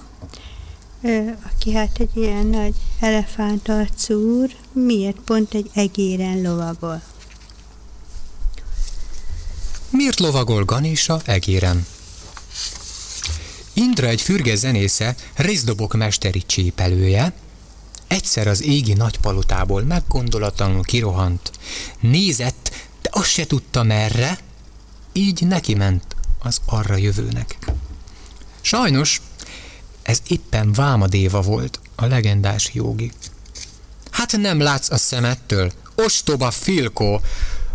aki hát egy ilyen nagy elefántarcú úr, miért pont egy egéren lovagol. Miért lovagol Ganésa egéren? Indra egy fürge zenésze, részdobok mesteri csépelője, egyszer az égi nagypalotából meggondolatlanul kirohant, nézett, azt se tudta merre, így neki ment az arra jövőnek. Sajnos ez éppen Vámadéva volt, a legendás jogi. Hát nem látsz a szemettől, ostoba filkó,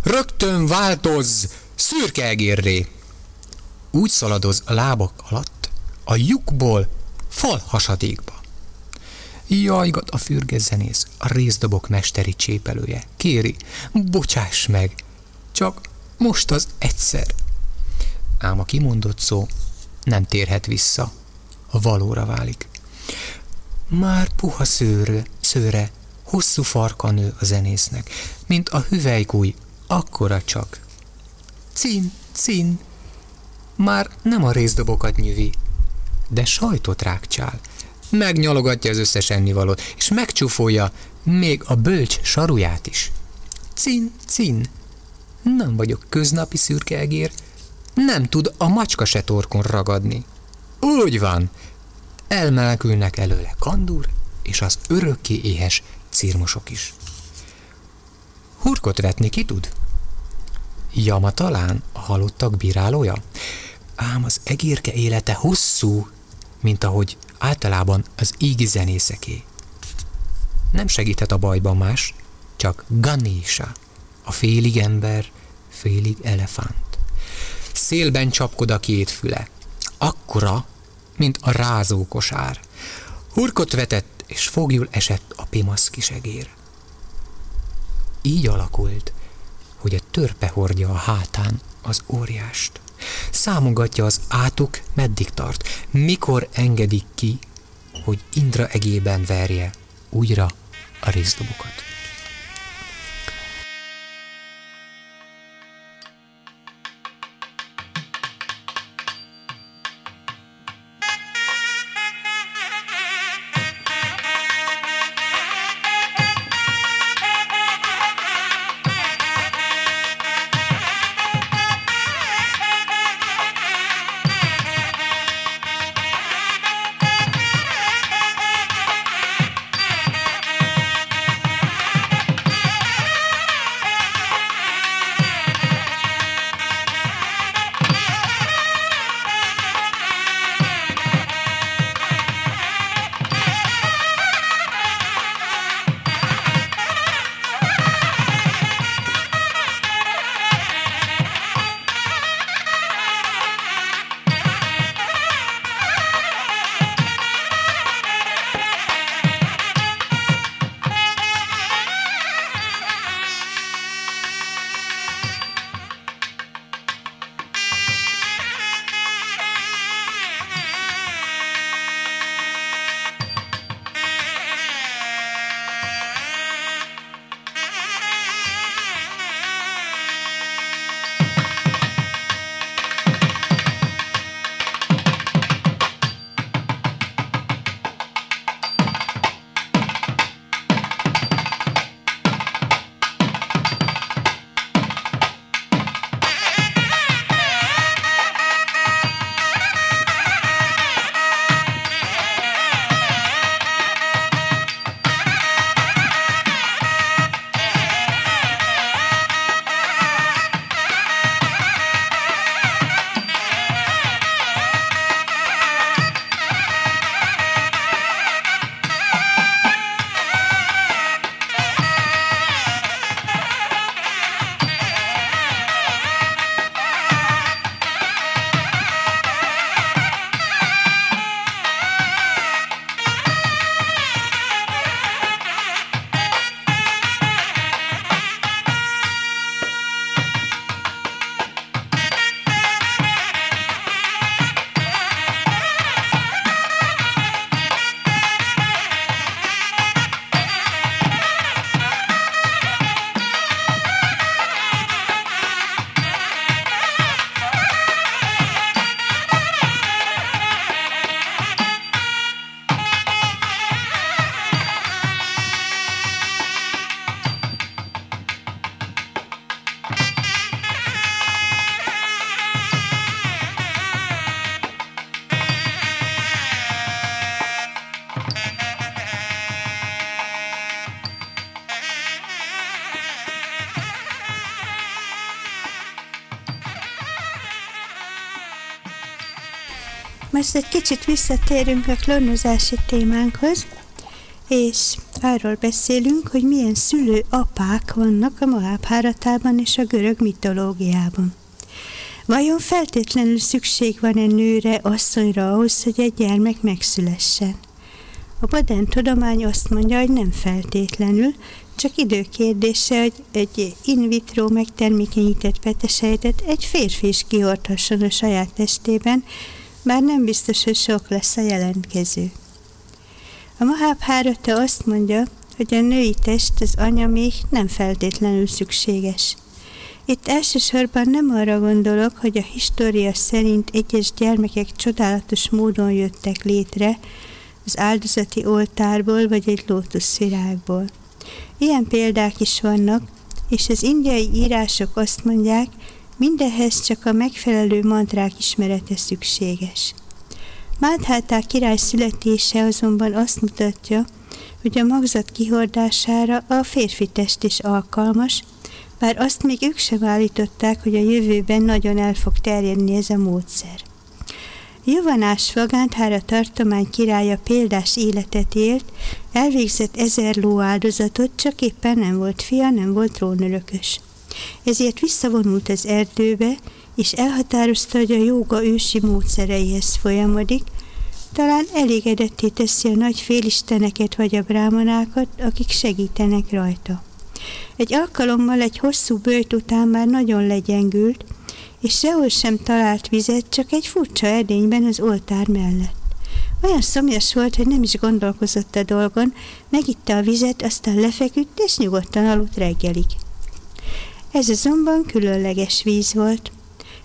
rögtön változ, szürke egérré. Úgy szaladoz a lábak alatt, a lyukból fal hasadékba. Jajgat a fürge zenész, a részdobok mesteri csépelője. Kéri, bocsáss meg, csak most az egyszer. Ám a kimondott szó nem térhet vissza, a valóra válik. Már puha szőre, szőre, hosszú farka nő a zenésznek, mint a hüvelykúj, akkora csak. Cin, cin, már nem a részdobokat nyüvi, de sajtot rákcsál. Megnyalogatja az összes ennivalót, és megcsúfolja még a bölcs saruját is. Cin, cin, nem vagyok köznapi szürke egér, nem tud a macska se torkon ragadni. Úgy van, elmenekülnek előle kandur és az örökké éhes cirmosok is. Hurkot vetni ki tud? Jama talán a halottak bírálója? ám az egérke élete hosszú, mint ahogy általában az ígi zenészeké. Nem segíthet a bajban más, csak Ganesha, a félig ember, félig elefánt. Szélben csapkod a két füle, akkora, mint a rázókosár. Hurkot vetett, és fogjul esett a pimasz kisegér. Így alakult, hogy a törpe hordja a hátán az óriást. Számogatja az átok, meddig tart, mikor engedik ki, hogy Indra egében verje újra a részdobokat. Most egy kicsit visszatérünk a klónozási témánkhoz, és arról beszélünk, hogy milyen szülő apák vannak a Mahábháratában és a görög mitológiában. Vajon feltétlenül szükség van-e nőre, asszonyra ahhoz, hogy egy gyermek megszülessen? A modern tudomány azt mondja, hogy nem feltétlenül, csak idő kérdése, hogy egy in vitro megtermékenyített petesejtet egy férfi is kihordhasson a saját testében, bár nem biztos, hogy sok lesz a jelentkező. A Mahábhárata azt mondja, hogy a női test az anya még nem feltétlenül szükséges. Itt elsősorban nem arra gondolok, hogy a história szerint egyes gyermekek csodálatos módon jöttek létre az áldozati oltárból vagy egy lótuszvirágból. Ilyen példák is vannak, és az indiai írások azt mondják, Mindehhez csak a megfelelő mantrák ismerete szükséges. Mádhátá király születése azonban azt mutatja, hogy a magzat kihordására a férfi test is alkalmas, bár azt még ők sem állították, hogy a jövőben nagyon el fog terjedni ez a módszer. Juvanás Vagántára tartomány királya példás életet élt, elvégzett ezer ló áldozatot, csak éppen nem volt fia, nem volt trónörökös. Ezért visszavonult az erdőbe, és elhatározta, hogy a jóga ősi módszereihez folyamodik, talán elégedetté teszi a nagy félisteneket vagy a brámanákat, akik segítenek rajta. Egy alkalommal egy hosszú bőjt után már nagyon legyengült, és sehol sem talált vizet, csak egy furcsa edényben az oltár mellett. Olyan szomjas volt, hogy nem is gondolkozott a dolgon, megitta a vizet, aztán lefeküdt, és nyugodtan aludt reggelig. Ez azonban különleges víz volt.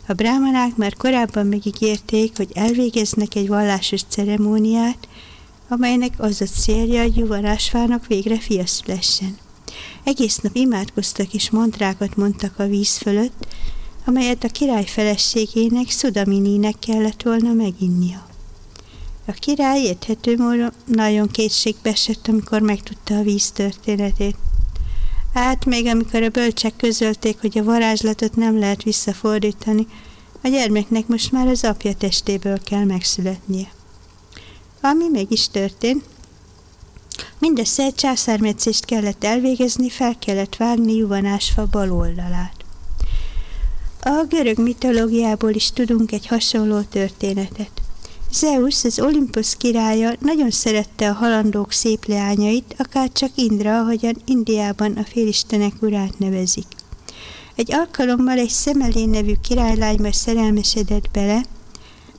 A brámanák már korábban megígérték, hogy elvégeznek egy vallásos ceremóniát, amelynek az a célja, hogy Juvarásvának végre fia szülessen. Egész nap imádkoztak és mantrákat mondtak a víz fölött, amelyet a király feleségének, Szudamininek kellett volna meginnia. A király érthető módon nagyon kétségbe esett, amikor megtudta a víz történetét. Hát még amikor a bölcsek közölték, hogy a varázslatot nem lehet visszafordítani, a gyermeknek most már az apja testéből kell megszületnie. Ami meg is történt, mindössze egy császármetszést kellett elvégezni, fel kellett vágni juvanásfa bal oldalát. A görög mitológiából is tudunk egy hasonló történetet. Zeus, az Olympus királya nagyon szerette a halandók szép leányait, akár csak Indra, ahogyan Indiában a félistenek urát nevezik. Egy alkalommal egy Szemelé nevű királylányba szerelmesedett bele,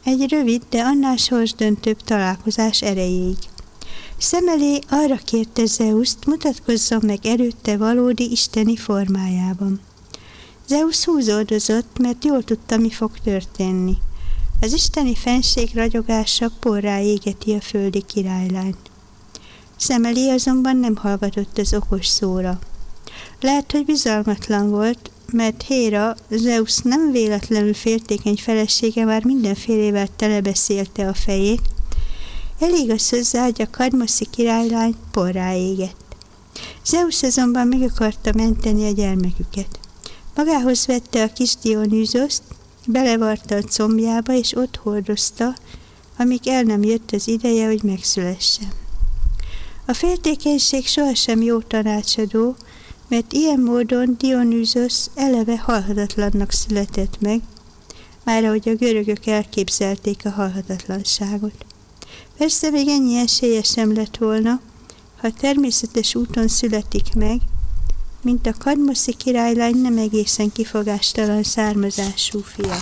egy rövid, de annál sorsdöntőbb találkozás erejéig. Szemelé arra kérte Zeuszt, mutatkozzon meg erőtte valódi isteni formájában. Zeus húzódozott, mert jól tudta, mi fog történni. Az isteni fenség ragyogása porrá égeti a földi királylányt. Szemeli azonban nem hallgatott az okos szóra. Lehet, hogy bizalmatlan volt, mert Héra, Zeus nem véletlenül féltékeny felesége már mindenfélével telebeszélte a fejét, elég az hozzá, hogy a kadmoszi királylány porrá égett. Zeus azonban meg akarta menteni a gyermeküket. Magához vette a kis Dionűzoszt, belevarta a combjába, és ott hordozta, amíg el nem jött az ideje, hogy megszülessen. A féltékenység sohasem jó tanácsadó, mert ilyen módon Dionűzos eleve halhatatlannak született meg, már ahogy a görögök elképzelték a halhatatlanságot. Persze még ennyi esélye sem lett volna, ha természetes úton születik meg, mint a kadmoszi királylány nem egészen kifogástalan származású fia.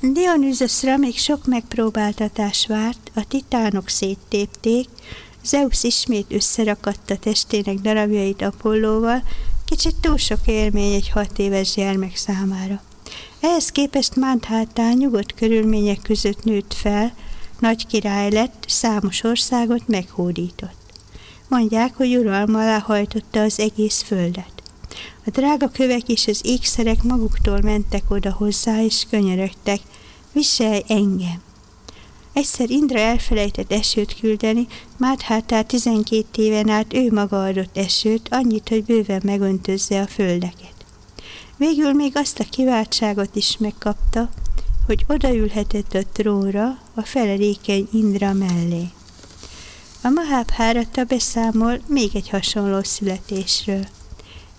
Dionysusra még sok megpróbáltatás várt, a titánok széttépték, Zeus ismét összerakatta testének darabjait Apollóval, kicsit túl sok élmény egy hat éves gyermek számára. Ehhez képest Mandhátán nyugodt körülmények között nőtt fel, nagy király lett, számos országot meghódított. Mondják, hogy uralma alá hajtotta az egész földet. A drága kövek és az ékszerek maguktól mentek oda hozzá, és könyörögtek, viselj engem. Egyszer Indra elfelejtett esőt küldeni, Mádhátár 12 éven át ő maga adott esőt, annyit, hogy bőven megöntözze a földeket. Végül még azt a kiváltságot is megkapta, hogy odaülhetett a trónra a feledékeny Indra mellé. A Mahábhárata beszámol még egy hasonló születésről.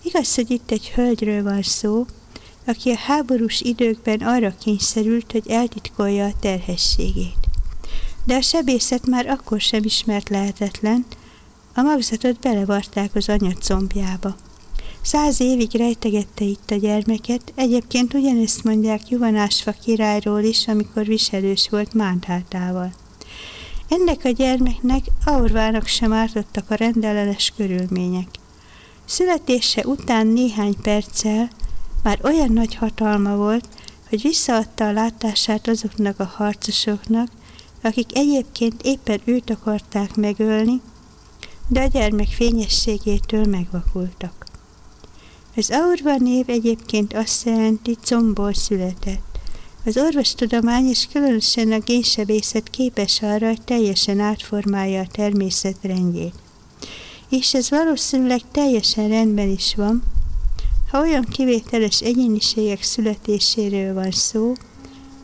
Igaz, hogy itt egy hölgyről van szó, aki a háborús időkben arra kényszerült, hogy eltitkolja a terhességét. De a sebészet már akkor sem ismert lehetetlen, a magzatot belevarták az anya combjába. Száz évig rejtegette itt a gyermeket, egyébként ugyanezt mondják Juvanásfa királyról is, amikor viselős volt Mándhátával. Ennek a gyermeknek Aurvának sem ártottak a rendellenes körülmények. Születése után néhány perccel már olyan nagy hatalma volt, hogy visszaadta a látását azoknak a harcosoknak, akik egyébként éppen őt akarták megölni, de a gyermek fényességétől megvakultak. Az Aurva név egyébként azt jelenti, comból született. Az orvostudomány és különösen a génsebészet képes arra, hogy teljesen átformálja a természet rendjét. És ez valószínűleg teljesen rendben is van, Ha olyan kivételes egyéniségek születéséről van szó,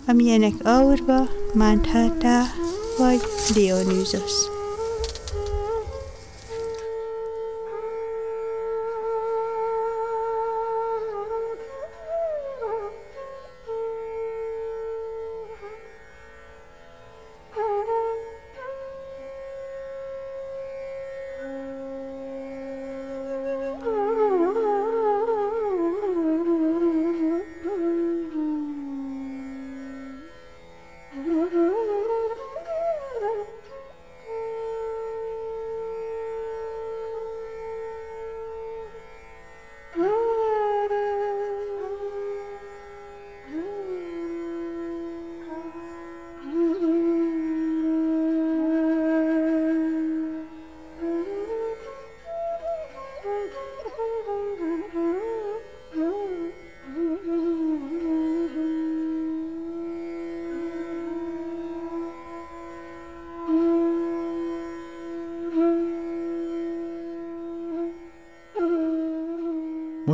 amilyenek Aurva, Manthata vagy Dionysos.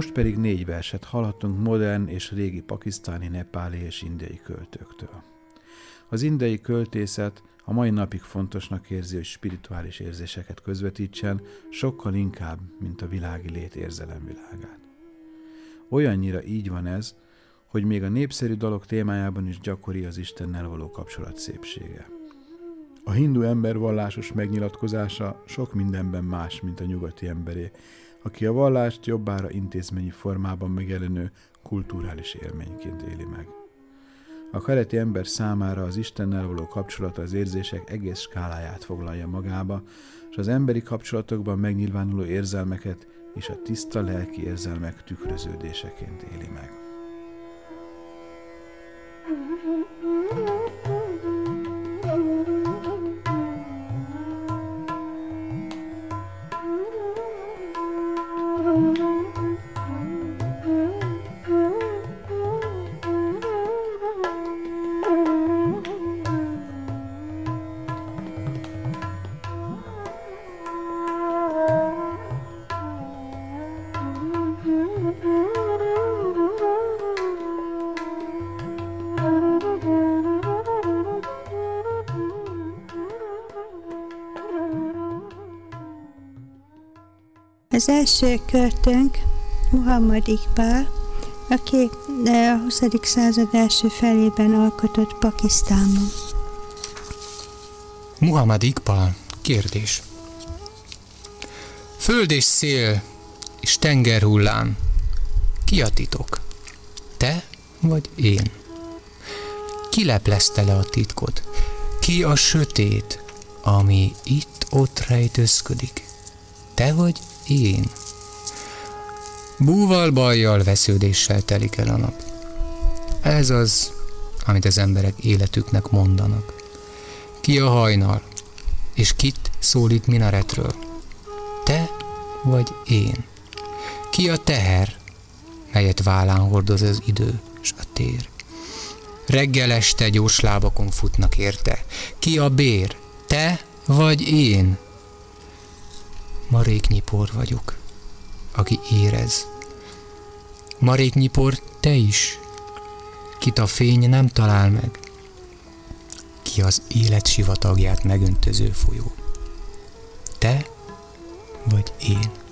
Most pedig négy verset hallhatunk modern és régi pakisztáni, nepáli és indiai költőktől. Az indiai költészet a mai napig fontosnak érzi, hogy spirituális érzéseket közvetítsen, sokkal inkább, mint a világi lét érzelemvilágát. Olyannyira így van ez, hogy még a népszerű dalok témájában is gyakori az Istennel való kapcsolat szépsége. A hindu ember vallásos megnyilatkozása sok mindenben más, mint a nyugati emberé, aki a vallást jobbára intézményi formában megjelenő kulturális élményként éli meg. A keleti ember számára az Istennel való kapcsolata az érzések egész skáláját foglalja magába, és az emberi kapcsolatokban megnyilvánuló érzelmeket és a tiszta lelki érzelmek tükröződéseként éli meg. Az első költőnk Muhammad Iqbal, aki a 20. század első felében alkotott Pakisztánban. Muhammad Iqbal, kérdés. Föld és szél és tengerhullám, ki a titok? Te vagy én? Ki leplezte le a titkot? Ki a sötét, ami itt-ott rejtőzködik? Te vagy én? Búval, bajjal, vesződéssel telik el a nap. Ez az, amit az emberek életüknek mondanak. Ki a hajnal, és kit szólít minaretről? Te vagy én? Ki a teher, melyet vállán hordoz az idő és a tér? Reggel este gyors lábakon futnak érte. Ki a bér? Te vagy én? Maréknyi por vagyok, aki érez. Maréknyi por te is, kit a fény nem talál meg. Ki az élet sivatagját megöntöző folyó. Te vagy én.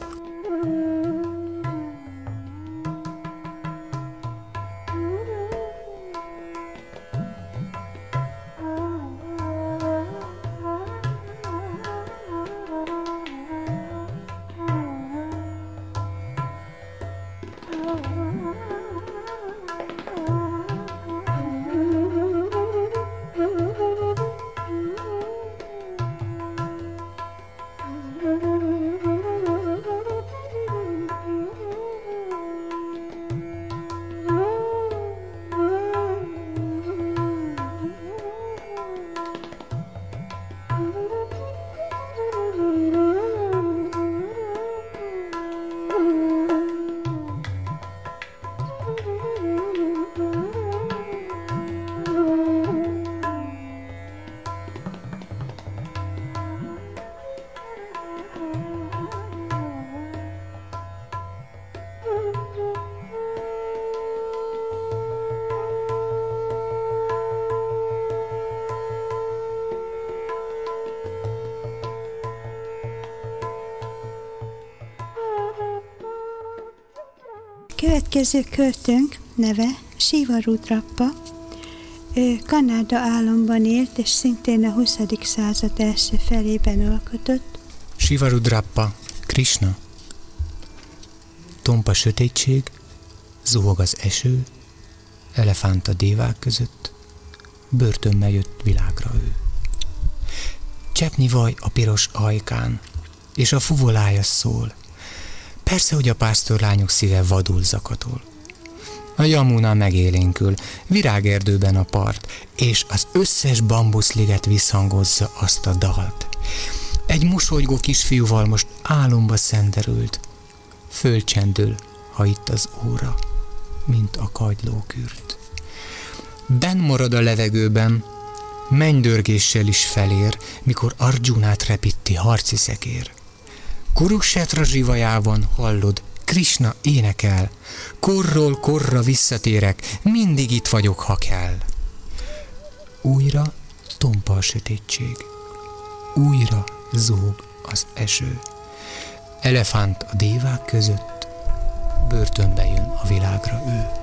Következő költőnk neve Siva Rudrappa. Ő Kanada államban élt, és szintén a 20. század első felében alkotott. Sivarudrappa, Krishna. Tompa sötétség, zuhog az eső, elefánt a dévák között, börtönbe jött világra ő. Csepni vaj a piros ajkán, és a fuvolája szól. Persze, hogy a pásztorlányok szíve vadul zakatol. A jamuna megélénkül, virágerdőben a part, és az összes bambuszliget visszhangozza azt a dalt. Egy mosolygó kisfiúval most álomba szenderült. Fölcsendül, ha itt az óra, mint a kagylókürt. Ben marad a levegőben, mennydörgéssel is felér, mikor Arjunát repitti harci szekér. Kuruksetra zsivajában hallod, Krishna énekel, korról korra visszatérek, mindig itt vagyok, ha kell. Újra tompa a sötétség, újra zúg az eső. Elefánt a dévák között, börtönbe jön a világra ő.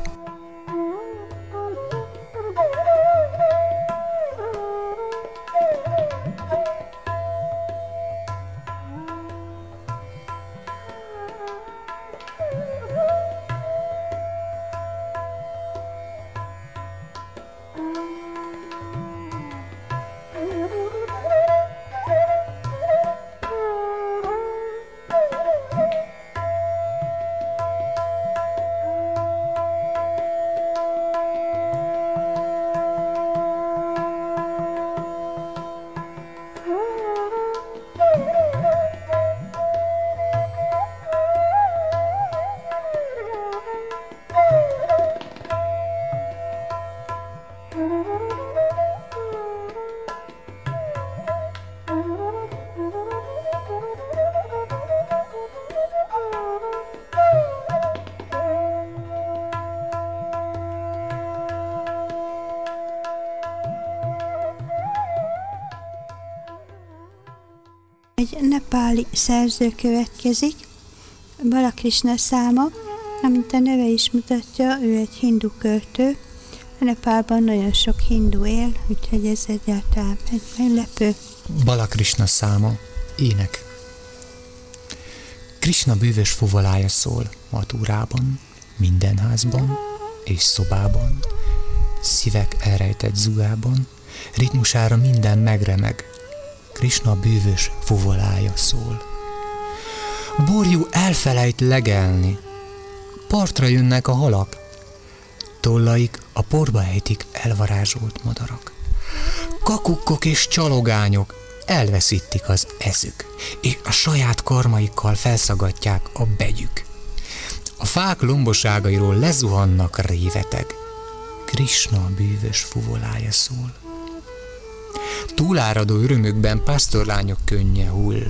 Nepáli szerző következik, Balakrishna száma, amint a neve is mutatja, ő egy hindu költő. Nepálban nagyon sok hindu él, úgyhogy ez egyáltalán egy meglepő. Balakrishna száma, ének. Krishna bűvös fuvolája szól matúrában, minden házban és szobában, szívek elrejtett zugában, ritmusára minden megremeg, Krishna bűvös fuvolája szól. Borjú elfelejt legelni, partra jönnek a halak, tollaik a porba ejtik elvarázsolt madarak. Kakukkok és csalogányok elveszítik az eszük, és a saját karmaikkal felszagatják a begyük. A fák lomboságairól lezuhannak réveteg. Krishna bűvös fuvolája szól. Túláradó örömükben pásztorlányok könnye hull.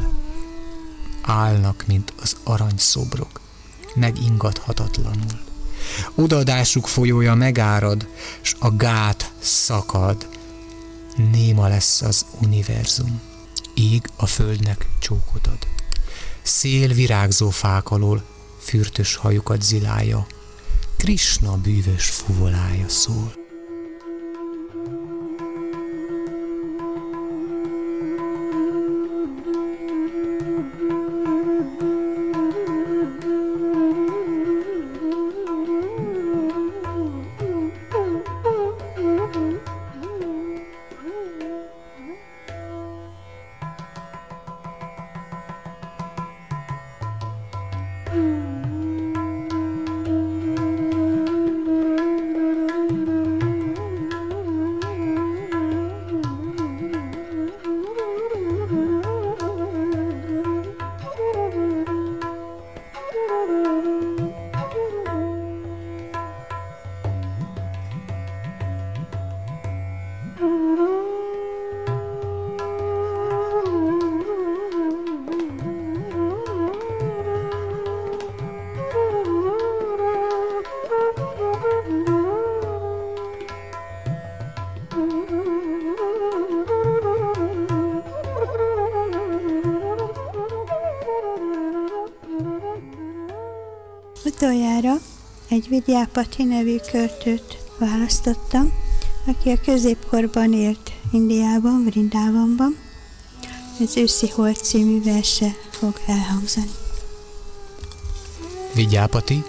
Állnak, mint az aranyszobrok, megingathatatlanul. Odaadásuk folyója megárad, s a gát szakad. Néma lesz az univerzum, ég a földnek csókot ad. Szél virágzó fák alól fürtös hajukat zilálja, Krishna bűvös fuvolája szól. Utoljára egy Vidyápati nevű költőt választottam, aki a középkorban élt Indiában, Vrindávamban. Ez őszi hold című verse fog elhangzani. Vigyápati,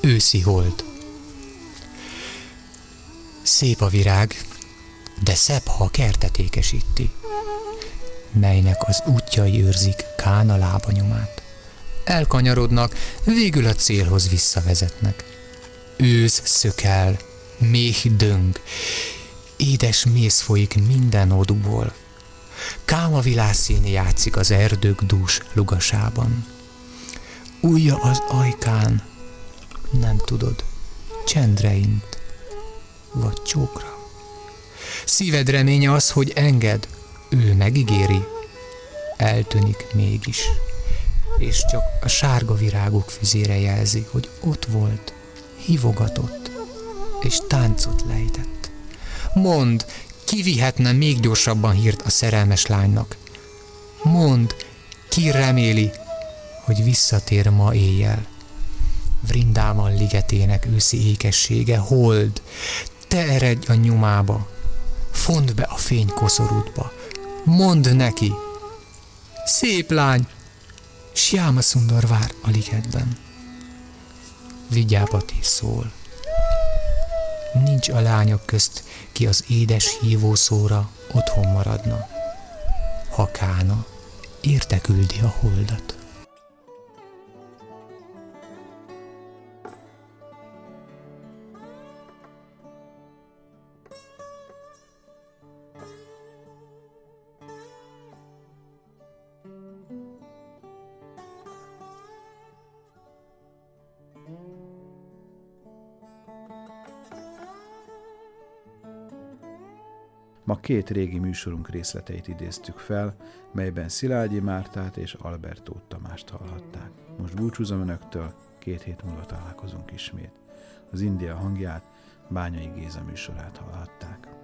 őszi hold. Szép a virág, de szebb, ha a kertet ékesíti, melynek az útjai őrzik Kána lábanyomát. Elkanyarodnak, végül a célhoz visszavezetnek. Ősz szökel, méh döng, édes mész folyik minden odúból. Káma világszíni játszik az erdők dús lugasában. Újja az ajkán, nem tudod, csendre int, vagy csókra. Szíved reménye az, hogy enged, ő megígéri, eltűnik mégis, és csak a sárga virágok füzére jelzi, hogy ott volt, hívogatott, és táncot lejtett. Mond, ki vihetne még gyorsabban hírt a szerelmes lánynak? Mond, ki reméli, hogy visszatér ma éjjel. Vrindában ligetének őszi ékessége, hold, te eredj a nyomába, fond be a fény koszorútba, mondd neki, szép lány, Siáma Szundor vár a ligetben. Vigyápati szól. Nincs a lányok közt, ki az édes hívószóra otthon maradna. Ha kána, érte küldi a holdat. Ma két régi műsorunk részleteit idéztük fel, melyben Szilágyi Mártát és Albertó Tamást hallhatták. Most búcsúzom Önöktől, két hét múlva találkozunk ismét. Az India hangját, Bányai Géza műsorát hallhatták.